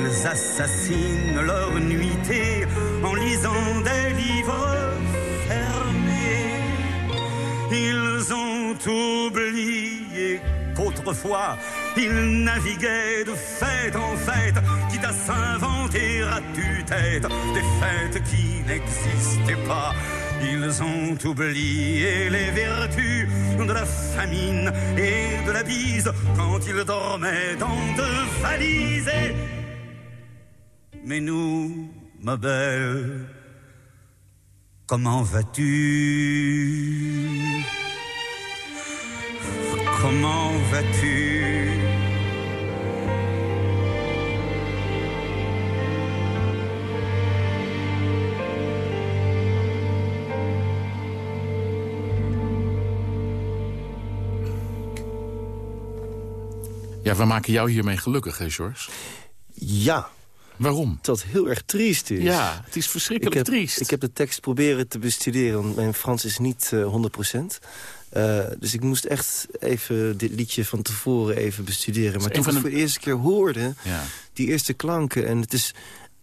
Ils assassinent leur nuitée en lisant des livres fermés. Ils ont oublié qu'autrefois ils naviguaient de fête en fête, quitte à s'inventer à tue-tête des fêtes qui n'existaient pas? Ils ont oublié les vertus de la famine et de la bise quand ils dormaient dans deux valises. Mais nous, ma belle, comment vas-tu? Comment vas-tu? Ja, we maken jou hiermee gelukkig, hè, George? Ja, Waarom? dat heel erg triest is. Ja, het is verschrikkelijk ik heb, triest. Ik heb de tekst proberen te bestuderen, want mijn Frans is niet eh 100%. Eh, dus ik moest echt even dit liedje van tevoren even bestuderen. Maar toen ik het voor de eerste keer hoorde, Ja. die eerste klanken... en het is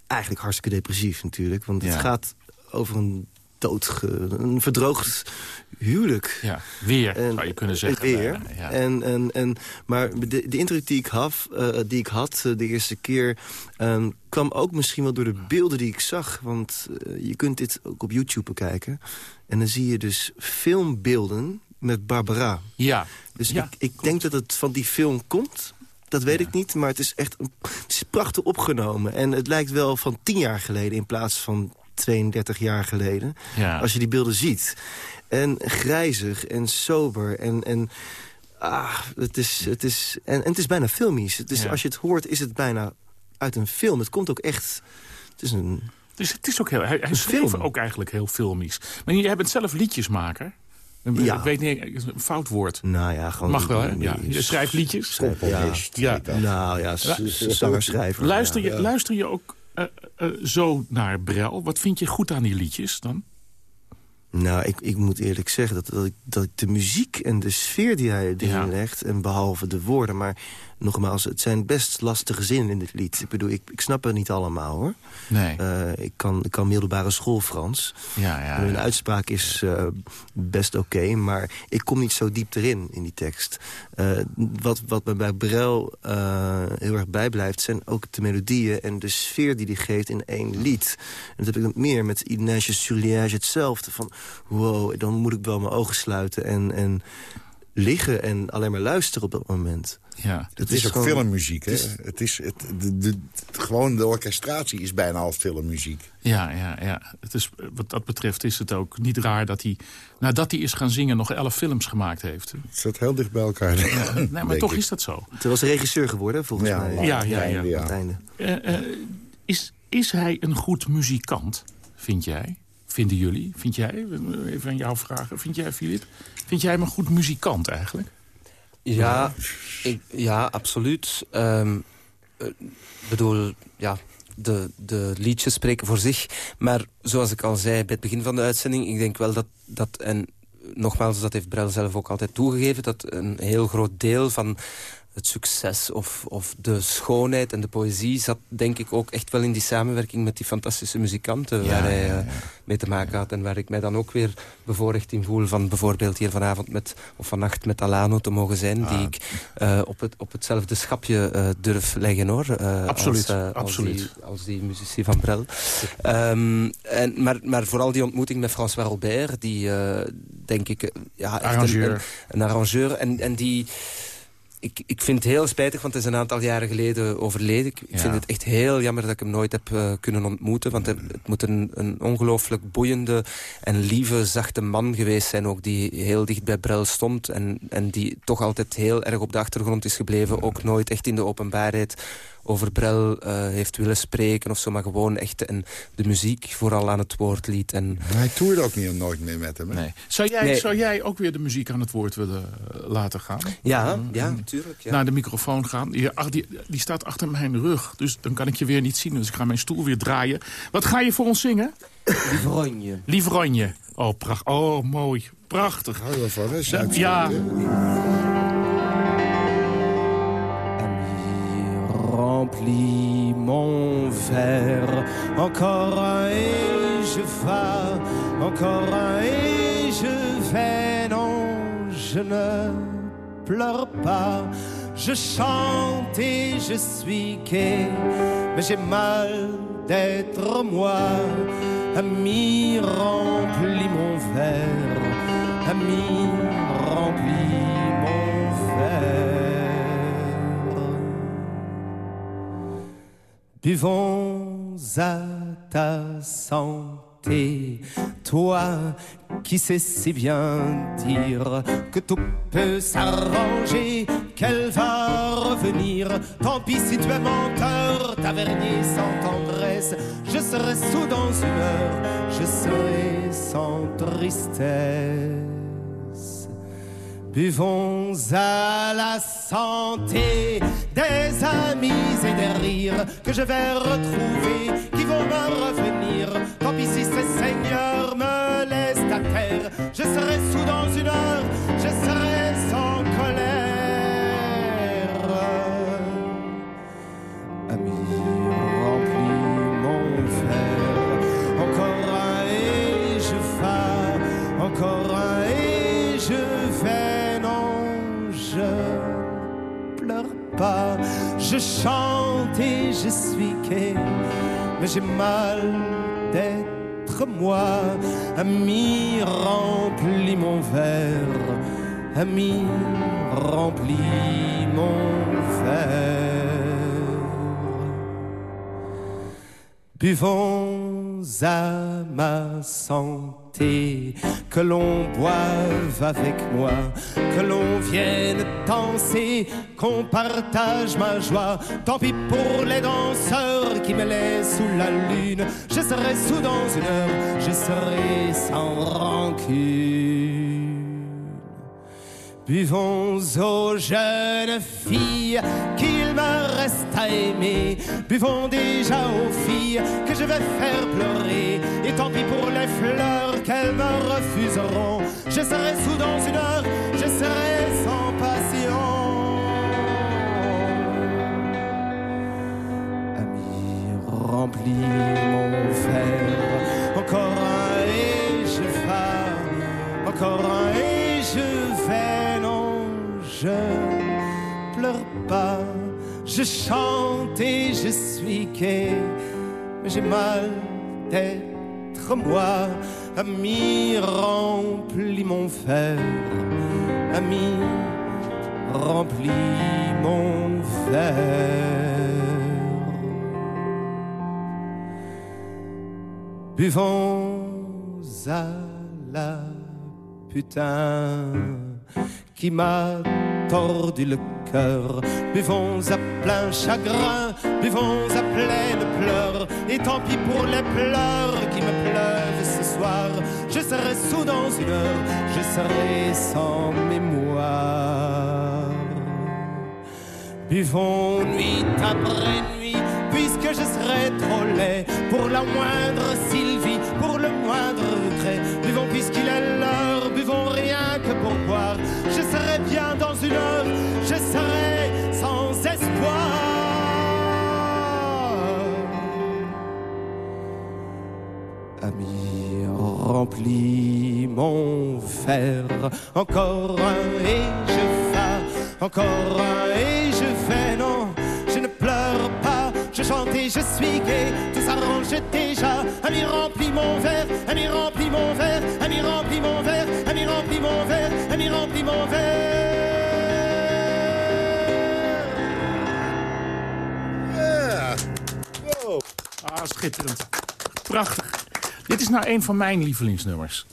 eigenlijk hartstikke depressief natuurlijk. Want Ja. het gaat over een dood, een verdroogd huwelijk. Ja, weer, zou je kunnen zeggen. Weer. bijna, ja. En, en, en, maar de, de indruk die ik, had, eh, die ik had eh, de eerste keer... ehm, kwam ook misschien wel door de beelden die ik zag. Want eh, je kunt dit ook op YouTube bekijken. En dan zie je dus filmbeelden met Barbara. Ja. Dus Ja, ik, ik denk dat het van die film komt. Dat weet ik niet, maar het is echt een, het is prachtig opgenomen. En het lijkt wel van tien jaar geleden in plaats van 32 jaar geleden. Ja. Als je die beelden ziet. En grijzig en sober en... en ah, het is, het is, en, en het is bijna filmisch. Het is, Ja. Als je het hoort, is het bijna uit een film. Het komt ook echt... Het is een... Dus het is ook heel, hij, hij schreef film. ook eigenlijk heel filmisch. Maar jij bent zelf liedjesmaker. Ja. Ik weet niet, een fout woord. Nou ja, gewoon... Mag wel, hè? Ja. Je schrijft liedjes. Componist. Ja. Nou ja, zanger-schrijver. Luister ja. je, luister je ook zo naar Brel? Wat vind je goed aan die liedjes dan? Nou, ik, ik moet eerlijk zeggen dat, dat, ik, dat ik de muziek en de sfeer die hij erin Ja. legt... en behalve de woorden, maar nogmaals, het zijn best lastige zinnen in dit lied. Ik bedoel, ik, ik snap het niet allemaal, hoor. Nee. Eh, ik, kan, ik kan middelbare school Frans. Ja, ja. Ja. uitspraak is eh, best oké, maar ik kom niet zo diep erin in die tekst. Eh, wat, wat me bij Brel heel erg bijblijft... zijn ook de melodieën en de sfeer die hij geeft in één lied. En dat heb ik meer met Inage sur Liège hetzelfde. Van, wow, dan moet ik wel mijn ogen sluiten en, en liggen en alleen maar luisteren op dat moment. Ja. Het is, ook gewoon- filmmuziek, hè? het is- Het is, het, de, de, gewoon de orchestratie is bijna al filmmuziek. Ja, ja, ja. Het is, wat dat betreft is het ook niet raar dat hij... nadat hij is gaan zingen nog elf films gemaakt heeft. Het zit heel dicht bij elkaar. Nee, maar toch is dat zo. Toen was regisseur geworden, volgens Ja, mij. ja, Ja, ja, ja. Einde. Eh, eh, is, is hij een goed muzikant, vind jij? Vinden jullie? Vind jij? Even aan jou vragen. Vind jij, Filip? Vind jij hem een goed muzikant eigenlijk? Ja, ik, ja absoluut. Ehm, eh, bedoel, ja, de, de liedjes spreken voor zich. Maar zoals ik al zei bij het begin van de uitzending... ik denk wel dat, dat en nogmaals, dat heeft Brel zelf ook altijd toegegeven... dat een heel groot deel van het succes of, of de schoonheid en de poëzie... zat denk ik ook echt wel in die samenwerking met die fantastische muzikanten... Ja, waar hij ja, eh, ja. mee te maken had. En waar ik mij dan ook weer bevoorrecht in voel... van bijvoorbeeld hier vanavond met, of vannacht met Alano te mogen zijn... die ik eh, op, het, op hetzelfde schapje eh, durf leggen, hoor. Absoluut, als, als absoluut. die, als die muzici van Brel. Ehm, en, maar, maar vooral die ontmoeting met François Robert... die, denk ik, ja, echt een- Arrangeur. Een, een arrangeur. En, en die... Ik, ik vind het heel spijtig, want hij is een aantal jaren geleden overleden. Ik Ja. vind het echt heel jammer dat ik hem nooit heb eh, kunnen ontmoeten. Want hij- het moet een, een ongelooflijk boeiende en lieve, zachte man geweest zijn. Ook die heel dicht bij Brel stond. En, en die toch altijd heel erg op de achtergrond is gebleven. Ook nooit echt in de openbaarheid over Brel eh, heeft willen spreken of zo. Maar gewoon echt en de muziek vooral aan het woord liet. En, Hij toerde ook niet, nooit meer met hem. hè? Nee. Zou, jij, Nee. zou jij ook weer de muziek aan het woord willen eh, laten gaan? ja, ja, natuurlijk. Ja. Naar de microfoon gaan. Die, ach, die, die staat achter mijn rug, dus dan kan ik je weer niet zien. Dus ik ga mijn stoel weer draaien. Wat ga je voor ons zingen? Livrogne. Livronje. Oh, pracht, oh mooi. Prachtig. Hou je wel van, hè? Ja. Remplis mon verre. Encore un et je vais, encore un et je vais. Non, je ne pleure pas. Je chante et je suis gai, mais j'ai mal d'être moi. Ami, remplis mon verre. Ami, remplis Buvons à ta santé, toi qui sais si bien dire que tout peut s'arranger, qu'elle va revenir. Tant pis si tu es menteur, tavernier sans tendresse, je serai sous dans une heure, je serai sans tristesse. Buvons à la santé des amis et des rires que je vais retrouver, qui vont me revenir. Tant pis si ces seigneurs me laissent à terre, je serai sous dans une heure, Je chante et je suis gai, mais j'ai mal d'être moi. Ami, remplis mon verre, ami, remplis mon verre. Buvons à ma santé, que l'on boive avec moi, que l'on vienne danser, qu'on partage ma joie. Tant pis pour les danseurs qui me laissent sous la lune, je serai sous dans une heure, je serai sans rancune. Buvons aux jeunes filles qu'il me reste à aimer. Buvons déjà aux filles que je vais faire pleurer. Et tant pis pour les fleurs qu'elles me refuseront. Je serai sous dans une heure, je serai sans passion. Ami, remplis mon chante et je suis gai. Mais j'ai mal d'être moi. Ami, remplis mon verre. Ami, remplis mon verre. Buvons à la putain qui m'a tordu le cœur. Buvons à plein chagrin, buvons à pleine pleurs. Et tant pis pour les pleurs qui me pleuvent ce soir. Je serai sous dans une heure, je serai sans mémoire. Buvons nuit après nuit, puisque je serai trop laid pour la moindre Sylvie, pour le moindre regret. Buvons puisqu'il est l'heure, serai bien dans une heure, je serai sans espoir. Ami, remplis mon verre, encore un et je vais, encore un et je vais, non, je chante et je suis gai, tout s'arrange déjà, ami remplis mon verre, ami remplis mon verre, ami remplis mon verre, ami remplis mon verre, ami remplis mon Ja. Wow. Ah, schitterend. Prachtig. Dit is nou een van mijn lievelingsnummers.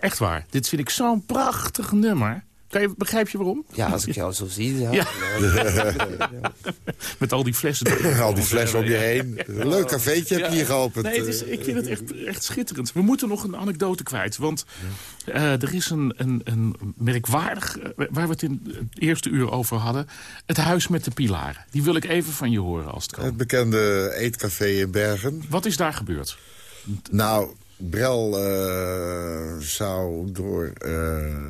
Echt waar. Dit vind ik zo'n prachtig nummer. Kan je, begrijp je waarom? Ja, als ik jou zo zie. Ja. Ja. Met al die flessen. Al die flessen om je heen. Een leuk cafeetje heb je hier geopend. Nee, het is, ik vind het echt, echt schitterend. We moeten nog een anekdote kwijt. Want eh, er is een, een, een merkwaardig... eh, waar we het in het eerste uur over hadden. Het huis met de pilaren. Die wil ik even van je horen als het kan. Het bekende eetcafé in Bergen. Wat is daar gebeurd? Nou, Brel eh, zou door... eh,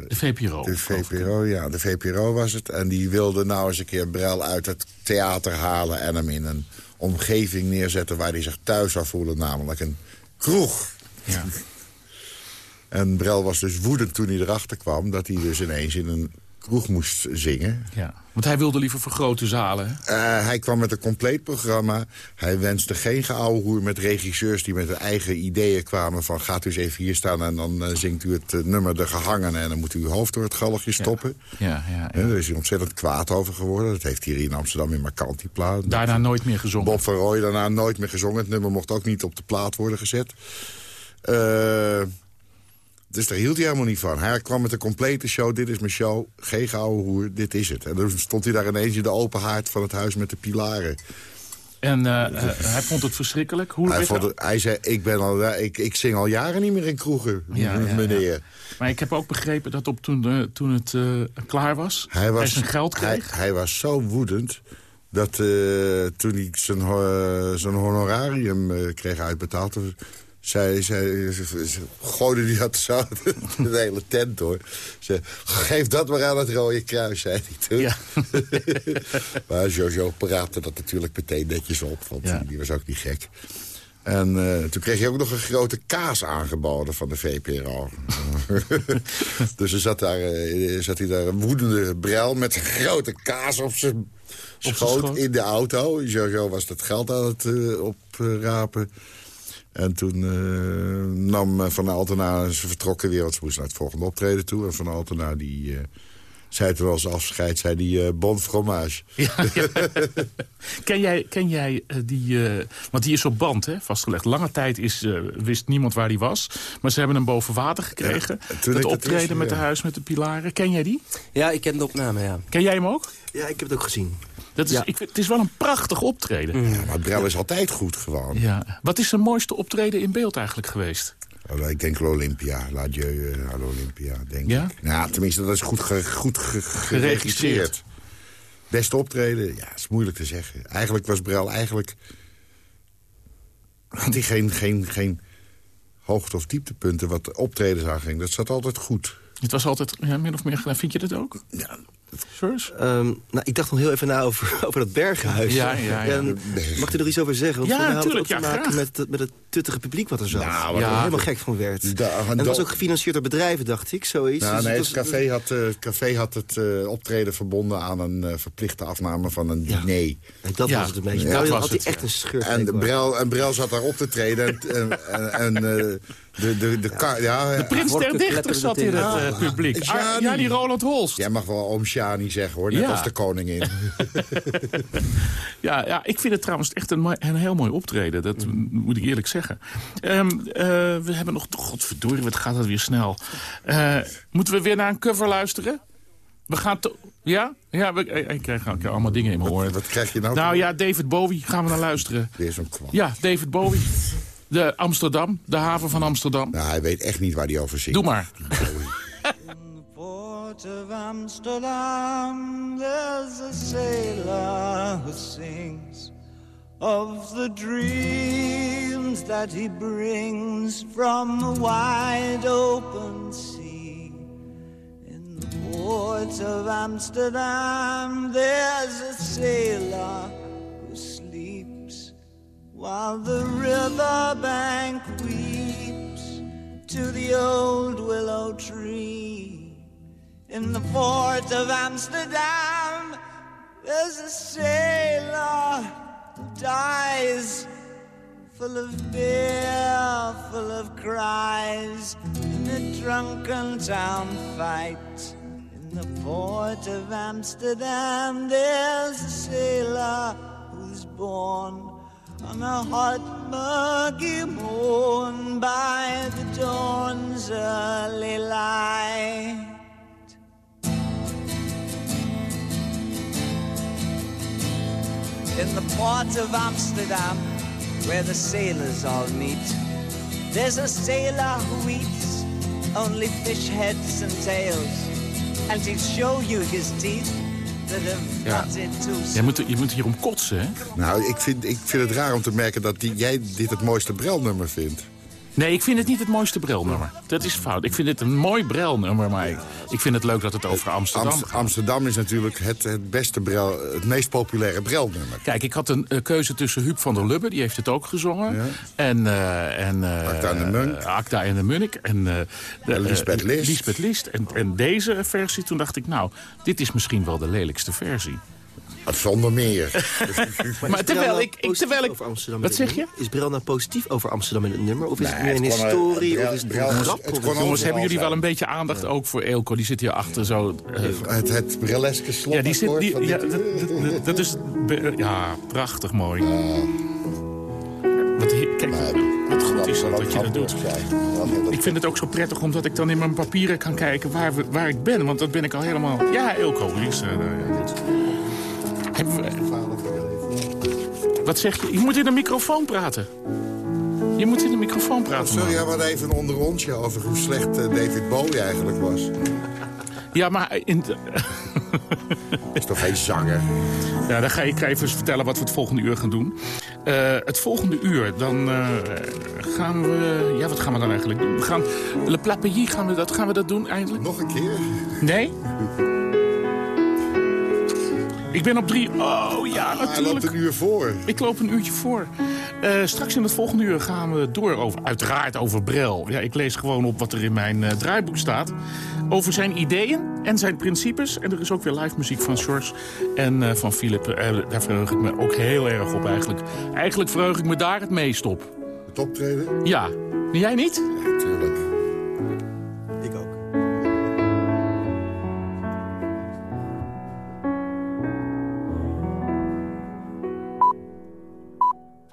De VPRO. de VPRO, ja, de VPRO was het. En die wilde nou eens een keer Brel uit het theater halen... en hem in een omgeving neerzetten waar hij zich thuis zou voelen. Namelijk een kroeg. Ja. En Brel was dus woedend toen hij erachter kwam... dat hij dus ineens in een kroeg moest zingen. ja. Want hij wilde liever voor grote zalen. Eh, hij kwam met een compleet programma. Hij wenste geen geouwehoer met regisseurs die met hun eigen ideeën kwamen... van gaat u eens even hier staan en dan eh, zingt u het eh, nummer De Gehangene... en dan moet u uw hoofd door het galgje stoppen. Ja, ja, ja. Ja, daar is hij ontzettend kwaad over geworden. Dat heeft hier in Amsterdam in Marcanti plaat. Daarna nooit meer gezongen. Bob van Rooij daarna nooit meer gezongen. Het nummer mocht ook niet op de plaat worden gezet. Eh, dus daar hield hij helemaal niet van. Hij kwam met een complete show. Dit is mijn show. Geen gouden hoer. Dit is het. En dan stond hij daar ineens in de open haard van het huis met de pilaren. En eh, eh, hij vond het verschrikkelijk. Hoe Hij, vond het- hij zei, ik, ben al, ik, ik zing al jaren niet meer in kroegen, Ja, ja, meneer. Maar ik heb ook begrepen dat op toen, toen het eh, klaar was... Hij, was, zijn geld hij, kreeg. hij was zo woedend dat toen hij zijn, zijn honorarium kreeg uitbetaald... zei, zei, ze- gooide hij dat zo de hele tent door. Ze, geef dat maar aan het Rode Kruis, zei hij toen. Ja. maar Jojo praatte dat natuurlijk meteen netjes op, want Ja. die was ook niet gek. En eh, toen kreeg je ook nog een grote kaas aangeboden van de VPRO. dus er zat, daar, eh, zat hij daar een woedende brel met een grote kaas op zijn schoot, schoot. in de auto. Jojo was dat geld aan het eh, oprapen. En toen eh, nam eh, Van Altena, ze vertrokken weer, want ze moesten naar het volgende optreden toe. En Van Altena, die eh, zei toen als afscheid, zei die eh, bon fromage. Ja, ja. ken jij, ken jij eh, die... eh, want die is op band, hè, vastgelegd. Lange tijd is, wist niemand waar die was. Maar ze hebben hem boven water gekregen. Ja, het optreden met de ja. huis met de pilaren. Ken jij die? Ja, ik ken de opname, ja. Ken jij hem ook? Ja, ik heb het ook gezien. Dat is, Ja. ik, het is wel een prachtig optreden. Ja, maar Brel is altijd goed gewoon. Ja. Wat is zijn mooiste optreden in beeld eigenlijk geweest? Oh, Ik denk l'Olympia, La Dieu à l'Olympia, denk Ja? ik. Nou, tenminste, dat is goed, ge- goed ge- Geregistreerd. Beste optreden, ja, is moeilijk te zeggen. Eigenlijk was Brel eigenlijk... Had hij geen, geen, geen hoogte- of dieptepunten wat de optredens aanging. Dat zat altijd goed. Het was altijd ja, min of meer gedaan. Vind je dat ook? Ja, Surs? Ehm, nou, ik dacht nog heel even na over, over dat bergenhuis. Ja, ja, ja. En mag ik er nog iets over zeggen? Want Ja, voor mij had het tuurlijk, ook te ja, maken met, het- met het tuttige publiek wat er zat. Nou, waar ja. ik helemaal gek van werd. Da- en het was ook gefinancierd door bedrijven, dacht ik, zoiets. Nou, Dus nee, het was- café had, eh, het café had het eh, optreden verbonden aan een eh, verplichte afname van een Ja. diner. Nee, dat Ja, was het een beetje. dat Nou, was had hij het, echt ja. een schurk. En, de Brel, en Brel zat daar op te treden. En, en, en, en, eh, de, de, de, ja, De prins der dichters kletterde zat in het eh, publiek. Ah, ja, die Roland Holst. Jij mag wel oom Shani zeggen, hoor. Net Ja. als de koningin. Ja, ja, ik vind het trouwens echt een, een heel mooi optreden. Dat Mm. moet ik eerlijk zeggen. Ehm, eh, we hebben nog... Godverdorie, wat gaat dat weer snel. Eh, moeten we weer naar een cover luisteren? We gaan... Ja? Ja, we, ik, ik krijg ik krijg allemaal dingen in mijn oren. Wat krijg je nou? Nou ja, David Bowie gaan we naar luisteren. Weer zo'n kwam. Ja, David Bowie. De Amsterdam, de haven van Amsterdam. Nou, hij weet echt niet waar hij over zingt. Doe maar. port of Amsterdam, there's a sailor who sings of the dreams that he brings from the wide open sea. In the port of Amsterdam, there's a sailor while the riverbank weeps to the old willow tree. In the port of Amsterdam, there's a sailor who dies full of beer, full of cries in a drunken town fight. In the port of Amsterdam, there's a sailor who's born on a hot, muggy morn by the dawn's early light. In the port of Amsterdam, where the sailors all meet, there's a sailor who eats only fish heads and tails, and he'll show you his teeth Ja. Je moet, je moet hierom kotsen, hè? Nou, ik vind, ik vind het raar om te merken dat die, jij dit het mooiste Brel-nummer vindt. Nee, ik vind het niet het mooiste brilnummer. Dat is fout. Ik vind het een mooi brilnummer, maar ik, ik vind het leuk dat het over Amsterdam Amst- gaat. Amsterdam is natuurlijk het, het beste Brel, het meest populaire Brel-nummer. Kijk, ik had een eh, keuze tussen Huub van der Lubbe, die heeft het ook gezongen. En, eh en eh, Acta en de Munnik. eh, Acta en de Munnik. En, eh, Lisbeth eh, List. Lisbeth List. En, en deze versie, toen dacht ik, nou, dit is misschien wel de lelijkste versie. Zonder meer. Maar terwijl ik- ik- terwijl ik- Wat zeg je? Is Brel nou positief over Amsterdam in het nummer? Of is het meer een historie? Of is het Brel een grap? Jongens, hebben jullie wel een beetje aandacht ook voor Eelco? Die zit hier achter zo... eh, het, het Breleske slot. ja, die zit, die, ja, dat, dat- dat is... Ja, prachtig mooi. Wat, kijk, wat goed is dat, dat je dat doet. Ik vind het ook zo prettig omdat ik dan in mijn papieren kan kijken waar, we, waar ik ben. Want dat ben ik al helemaal... Ja, Eelco, die is... eh, Wat zeg je? Je moet in de microfoon praten. Je moet in de microfoon praten. Sorry, man. ja, maar even een onder onsje over hoe slecht eh, David Bowie eigenlijk was. Ja, maar in de- Is toch geen zanger? Ja, dan ga ik even vertellen wat we het volgende uur gaan doen. Eh, het volgende uur, dan eh, gaan we... Ja, wat gaan we dan eigenlijk doen? We gaan... Le Pays, gaan we dat, gaan we dat doen eindelijk? Nog een keer? Nee? Ik ben op drie. Oh ja, Hij loopt natuurlijk. een uur voor. Ik loop een uurtje voor. Eh, straks in het volgende uur gaan we door over, uiteraard over Brel. Ja, ik lees gewoon op wat er in mijn eh, draaiboek staat. Over zijn ideeën en zijn principes. En er is ook weer live muziek van George en eh, van Philip. Daar verheug ik me ook heel erg op eigenlijk. Eigenlijk verheug ik me daar het meest op. Het optreden? Ja. En jij niet? Natuurlijk.